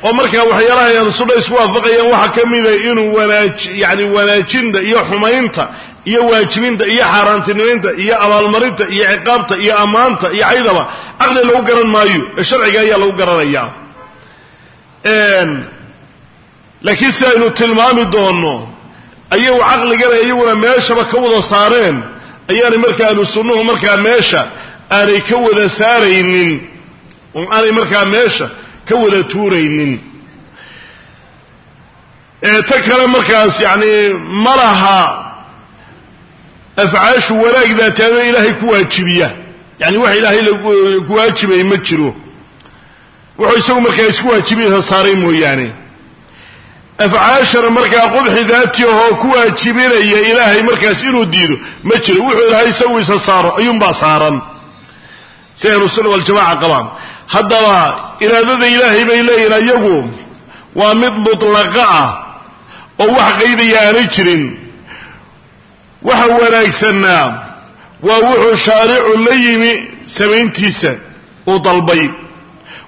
Oo markaa waxyaalaha aynu sudha isku waafaqayaan waxaa ka mida inuu wanaaj yani wanaajinta iyo xumaynta iyo waajibinta iyo xaaraantinimaynta iyo abaalmarinta iyo ciqaabta iyo ammaanta iyo caydaba caqli lagu garan maayo ee sharciga ayaa lagu garanayaa. Laakiin si aynu tilmaami doonno ayagu caqligana iyaguna meeshaba ka wada saareen ayaanay markaa ahlu sunnuhu markaa meesha aanay ka wada saaraynin oo aanay markaa meesha ka wada tuuraynin. Ta kale markaas yacni ma laha afcaashu wanaag daataado ilaahay ku waajibiya yani wax ilaahay ku waajibay ma jiro. Wuxuu isagu markaa isku waajibiyasa saaray mooyaane. Afcaashana markaa qubxi daati ahoo ku waajibinaya ilaahay markaas inuu diido ma jiro. Wuxuu ilaahay isagu isa saaro ayuunbaa saaran. Si ahlu sunna waljamaca qabaan. Haddaba iraadada ilaahay bay leeyihiin ayagu waa mid mutlaqa ah oo wax qaydaya aanay jirin waxa wanaagsanaa waa wuxuu shaaricu la yimi samayntiisa uu dalbay.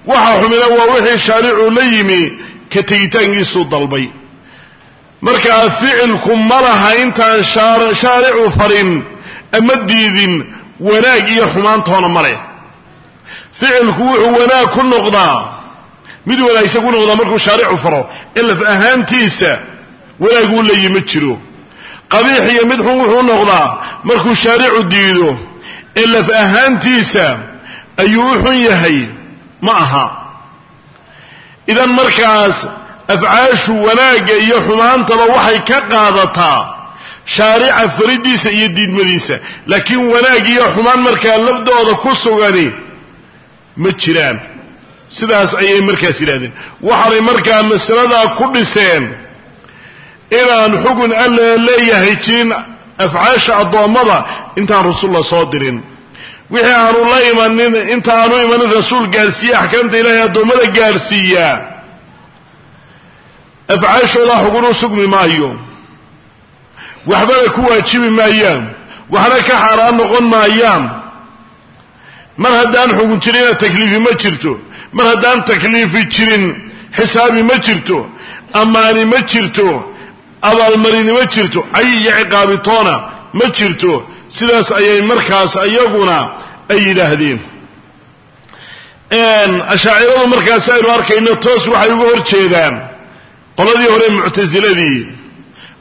Waxa xumina waa wixii shaaricu la yimi ka tegitaankiisuu dalbay. Markaa ficilku ma laha intaan shaaricu farin ama diidin wanaag iyo xumaantoona ma leh. Ficilku wuxuu wanaag ku noqdaa mid wanaagsan ku noqdaa markuu shaaricu faro elaf ahaantiisa wanaaguu leeyi ma jiro qabiix iyo mid xun wuxuu noqdaa markuu shaaricu diido elaf ahaantiisa ayuu u xun yahay ma aha. Idan markaas afcaashu wanaagga iyo xumaantaba waxay ka qaadataa shaarica faridiisa iyo diidmadiisa. Laakiin wanaag iyo xumaan markaa labdooda ku sugani ma jiraan. Sidaas ayay markaas yidhahdeen waxaanay markaa masaladaa ku dhiseen inaan xugun alla leeyahay jirin afcaasha addoommada intaan rasuul la soo dirin. Wixii aanu la imanin inta aanu imanin rasuul gaarsiiya axkaamta ilaahay addoommada gaarsiiyaa afcaashoodaa xugun u sugmi maayo. Waxbana ku waajibi maayaan. Waxna ka xaaraan noqon maayaan. Mar haddaan xugun jirina takliifi ma jirto. Mar haddaan takliifi jirin xisaabi ma jirto. Ammaani ma jirto abaalmarini ma jirto cay iyo ciqaabitoona ma jirto sidaas ayay markaas iyaguna ay yidhaahdeen. Ashaaciradu markaas aynu arkayno toos waxay uga hor jeedaan qoladii hore muctasiladii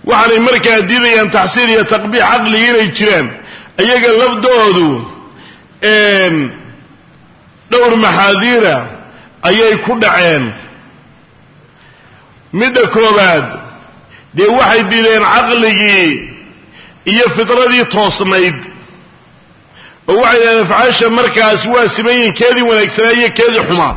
waxaanay markaa diidayaan taxsiir iyo taqbiix caqligi inay jiraan iyaga lafdoodu dhowr maxaadiira ayay ku dhaceen. Midda koobaad dee waxay diideen caqligii iyo fitradii toosnayd. Oo waxay yidhahdeen afcaasha markaas waa siman yihiin keedii wanaagsanaa iyo keedii xumaa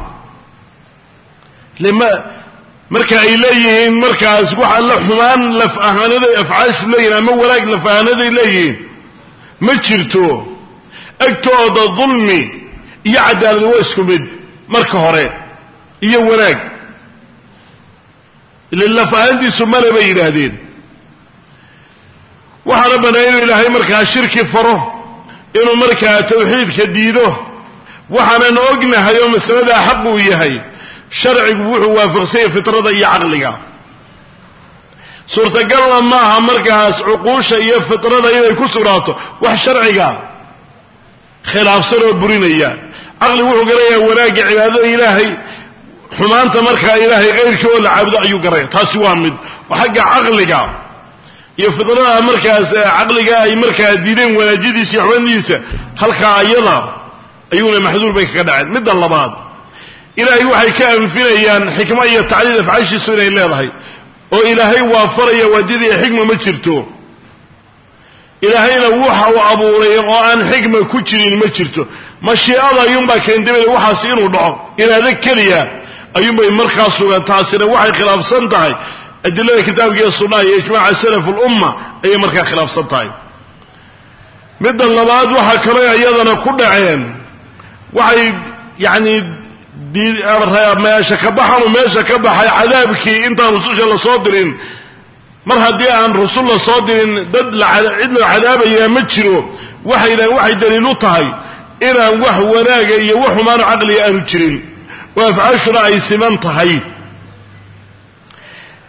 marka ay leeyihiin markaas waxa la xumaan laf ahaanaday afcaashu leeyihiin ama wanaag laf leeyihiin ma jirto. Agtooda dulmi iyo cadaalad waa isku mid marka hore iyo wanaag ile laf ahaantiisu male bay yidhaahdeen. Waxaana bannaa inuu ilaahay markaa shirki faro inuu markaa tawxiidka diido waxaanan ognahay oo masaladaa xaq uu yahay sharcigu wuxuu waafaqsanya fitrada iyo caqliga. Suurtagalna maaha markaas cuquusha iyo fitrada inay ku sugnaato wax sharciga khilaafsan oo burinaya. Caqligu wuxuu garanayaa wanaagga cibaadada ilaahay xumaanta markaa ilaahay kayrkii oo la caabudo ayuu garanaya taasi waa mid xagga caqliga iyo fidrada markaas caqliga ay markaa diideen wanaajadiisa iyo xubanidiisa halkaa ayada ayuuna maxduur bay kaga dhaceen. Midda labaad ilaahay waxay ka anfinayaan xikmo iyo tacliil afcaashiisu inay leedahay. Oo ilaahay waa faraya waadidaya xikma ma jirto. Ilaahayna waxa uu abuuray oo aan xikma ku jirin ma jirto. Mashiicada ayuunbaa keendabeda waxaas inuu dhaco. Iraado keliya ayuunbay markaa sugan taasina waxay khilaafsan tahay. Adilada kitaabka iyo sunnaha iyo ijmaaca salaf ulumma ayay markaa khilaafsan tahay. Midda labaad waxaa kaloo iyadana ku dhaceen. Waxay yacni meesha ka baxanu meesha ka baxay cadaabkii intaan rususha la soo dirin. Mar haddii aan rusul la soo dirin dad cid la cadaabayaa ma jiro. Waxay waxay daliil u tahay inaan wax wanaaga iyo wax xumaano caqliga aanu jirin oo ay siman tahay.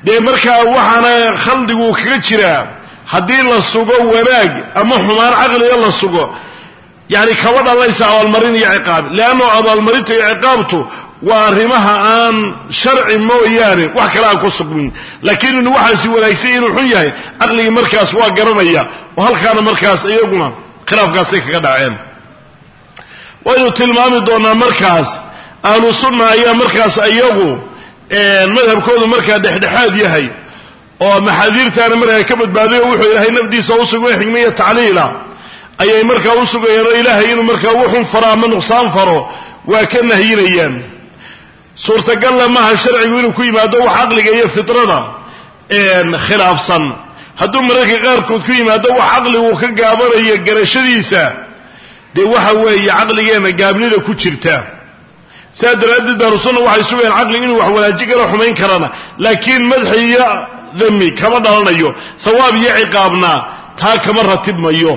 Dee markaa waxaana khaldigu kaga jiraa haddii la sugo wanaag ama xumaan caqliga la sugo yani kaba dhalaysa abaalmarin iyo ciqaab. Leanno abaalmarinta iyo ciqaabtu waa arrimaha aan sharci mooyaane wax kale aan ku sugmin laakiin inu waxaasi wanaagsan inuu xun yahay caqligii markaas waa garanaya oo halkaana markaas iyaguna khilaafkaasay kaga dhaceen. Waynu tilmaami doonaa markaas ahlu sunna ayaa markaas iyagu madhabkoodu markaa dhexdhexaad yahay oo maxaadiirtaana markaa ka badbaaday oo wuxuu ilaahay nafdiisa usugay xikmiya tacliila. Ayay markaa u sugayaan oo ilaahay inuu markaa wuxun faro ama nuqsaan faro waa ka nahyinayaan. Suurtagalla maaha sharcigu inuu ku yimaado wax caqliga iyo fitrada khilaafsan. Hadduu mararka qaarkood ku yimaado wax caqligu ka gaabanayo garashadiisa dee waxa weeye caqligeenna gaabnida ku jirta saa daraaddeed baa rusulna waxay sugayaan caqli inuu wax wanaajin karo xumayn karana laakiin madxi iyo dami kama dhalanayo hawaab iyo ciqaabna taa kama ratibmayo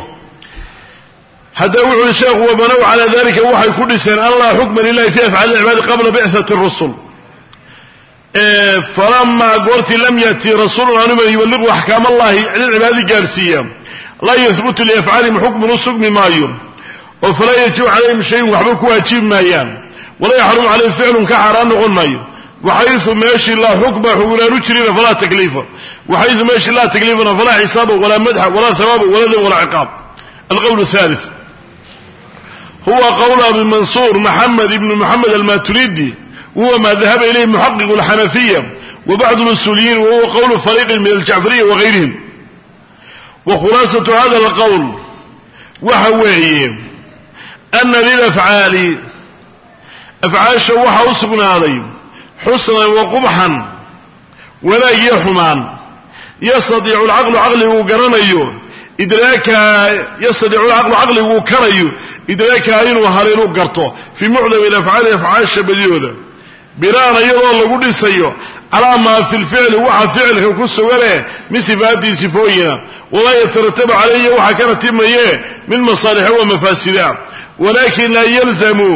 haddaba wuxu uhi sheekhu wabanow calaa dalika waxay ku dhiseen an laa xukma lilahi fi afcaali cibaadi qabla bicati rusul. Falamaa goortii lam yati rasuulun anuma yuballiqu axkaam allahi lilcibaadi gaarhsiiya laa yahbutu liafcaalihim xukmun u sugmi maayo oo falaa yajibu calayhim shayun waxba ku waajibi maayaan walaa yaxrumu calayhim ficlun ka xaaraan noqon maayo. Waxaysu meeshii laa xukma xugunaanu jirina falaa takliifa waxaysu meeshii laa takliifana falaa xisaaba walaa madxa walaa hawaaba walaa dam walaa ciqaab. Alqowl thalith huwa qowl abi mansuur maxamed ibnu moxamed almaturidi huwa ma dahaba ilayhi muxaqiqu alxanafiya wa bacdu huwa qowlu fariiqin min aljacfariya wagayrihim wa khulaasatu hada alqowl waxa weeye ana lilafcaali afcaasha waxaa u sugnaaday xusnan wa qubxan wanaag iyo xumaan yastadiicu lcaqlu caqliguu garanayo idraaka yastadiicu lcaqlu caqliguu karayo idraakaha inuu haleelu garto fii mucdami alafcaali afcaasha badiyooda binaan iyadoo lagu dhisayo calaa maa fi lficli waxa ficilka ku sugane min sifaatii sifooyina wamaa yatarataba calayhi waxaa ka ratimaye min masaalixi wa mafaasida walakin laa yalzamu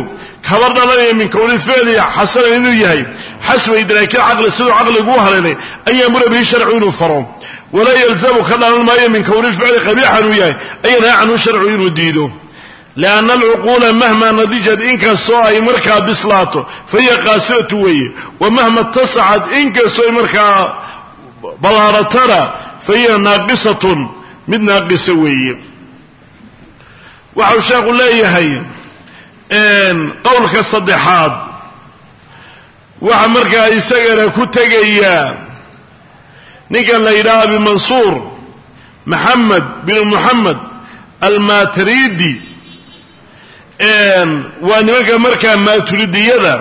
kaba dhalanaya min kowni ficli xasanan inuu yahay xasba idraaki lcaqli siduu caqligu u haleelay an yaamura bihi sharcu inuu faro. Walaa yalzamu ka dhalan maayo min kowni lficli qabiixan uu yahay an yanhaa canhu sharcu inuu diido. Lianna alcuquula mahma nadijat inkastoo ay markaa bislaato fahiya qaasiratu weeye. Wa mahma tasacad inkastoo ay markaa ballaaratana fahiya naaqisatun mid naaqisa weeye. Waxau sheekhu leeyahay qowlka saddexaad. Waxa markaa isagana ku tegaya ninkan la yidhaha abi mansuur maxamed bin moxamed almatridi waa nimanka markaa maaturidiyada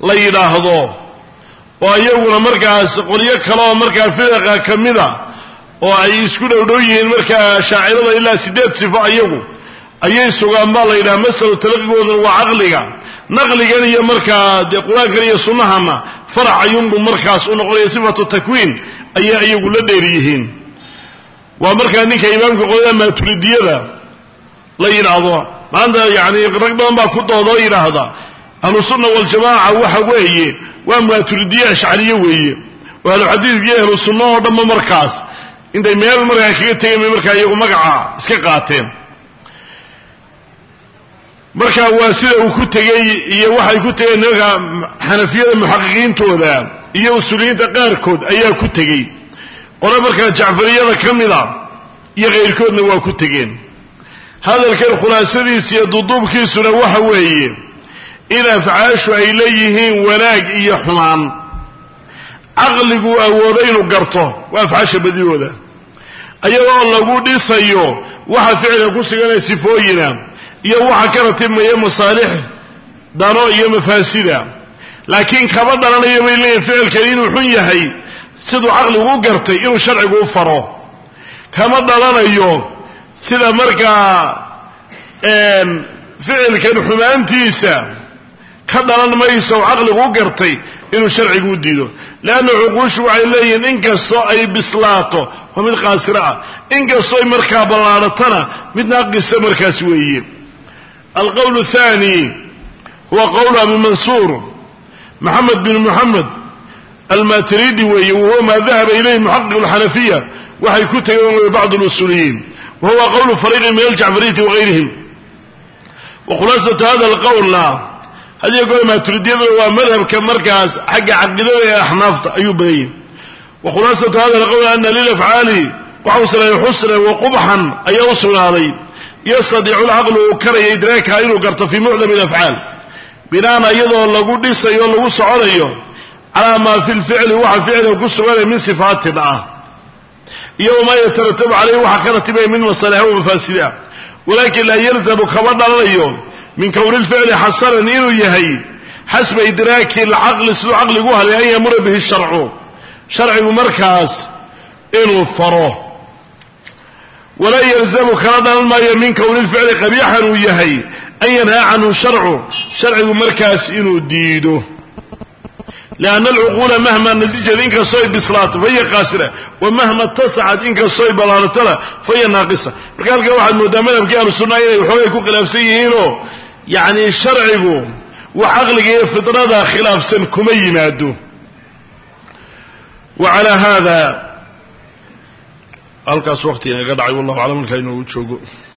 la yidhaahdo oo iyaguna markaas qolyo kale oo markaa firaqa ka mida oo ay isku dhowdhow yihiin markaa shaacirada ilaa siddeed sifo ayagu ayay sugaan baa la yidhaha masalu talaqigooduna waa caqliga. Naqligan iyo markaa dee qur'aankan iyo sunnahana farac ayuunbu markaas u noqonaya sifatu takwiin ayay iyagu la dheer yihiin. Waa markaa ninka imaamka qolada maaturidiyada la yidhaahdo maanta yani rag badan baa ku doodoo yidhaahda ahlusunna waljamaaca waxa weeye waa maaturidiye ashcariye weeye. Oo ahluxadiidka iyo ahlu sunna oo dhanba markaas intay meel markaa kaga tegeen bay markaa iyagu magaca iska qaateen marka waa sida uu ku tegey iyo waxay ku tegeen nimanka xanafiyada muxaqiqiintooda iyo usuuliyiinta qaarkood ayaa ku tegey qole markaa jacfariyada ka mida iyo kayrkoodna waa ku tegeen. Hadalkan khulaasadiisa iyo duduubkiisuna waxa weeye in afcaashu ay leeyihiin wanaag iyo xumaan caqliguu awoodo inuu garto waa afcaasha badidooda ayadoo lagu dhisayo waxa ficilka ku suganaya sifooyina iyo waxa ka ratibmaya masaalix dano iyo mafaasida. Laakiin kaba dhalanaya bay leeyihiin ficilkani inuu xun yahay siduu caqligu u gartay inuu sharcigu u faro. Kama dhalanayo sida markaa ficilkan xumaantiisa ka dhalan mayso caqligu u gartay inuu sharcigu u diido. Leanna cuquushu waxay leeyihiin inkastoo ay bislaato waa mid qaasiro ah. Inkastoo ay markaa ballaadhatana mid naaqisa markaas weeye alqowl athani huwa qowlu abi mansuur maxamed bin muxamed almatridi weeye wahuwa maa dahaba ilayhi muxaqiq alxanafiya waxay ku tegeen bacd اlusuuliyiin wa huwa qowlu fariiqin min aljacfariyati waغayrihim wa khulaasatu hada alqowlna hadiyo goor maaturidiyaduna waa madhabka markaas xagga caqidada ee axnaafta ayuu badanyay wa khulaasatu hada alqowl ana lilafcaali waxau sameeyey xusnan wa qubxan ayaa u sugnaaday yastadiicu lcaqlu uu karaya idraakaha inuu garto fii mucdami alafcaal. Binaana iyadoo lagu dhisayo o lagu soconayo calaa maa fi lficli waxa ficliga ku suganaya min sifaatin ah. Iyo wamaa yataratabu caleyhi waxaa ka ratibaya min masaalix wa mafaasida. Ah walakin laa yalzamu kama dhalanayo min kowni lficli xasanan inuu yahay xasba idraaki lcaqli siduu caqligu halay an yamura bihi sharcu. Sharcigu markaas inuu faro walaa yalzamu kala dhalan maayo min kowni lficli qabiixan uu yahay an yanhaa canhu sharcu sharcigu markaas inuu diido. Lianna alcuquula mahma natijad inkastoo ay bislaato fahiya qaasira wa mahma tasacad inkastoo ay ballaaratona fahiya naaqisa. Marka halkan waxaad mooddaa madhabkii ahlu sunnaha inay waxoogay ku khilaafsan yihiinoo yacni sharcigu wax caqliga iyo fidrada khilaafsan kuma yimaado. Wa calaa haada halkaas waqti inaga dhacay wallahu aclam markaa inoogu joogo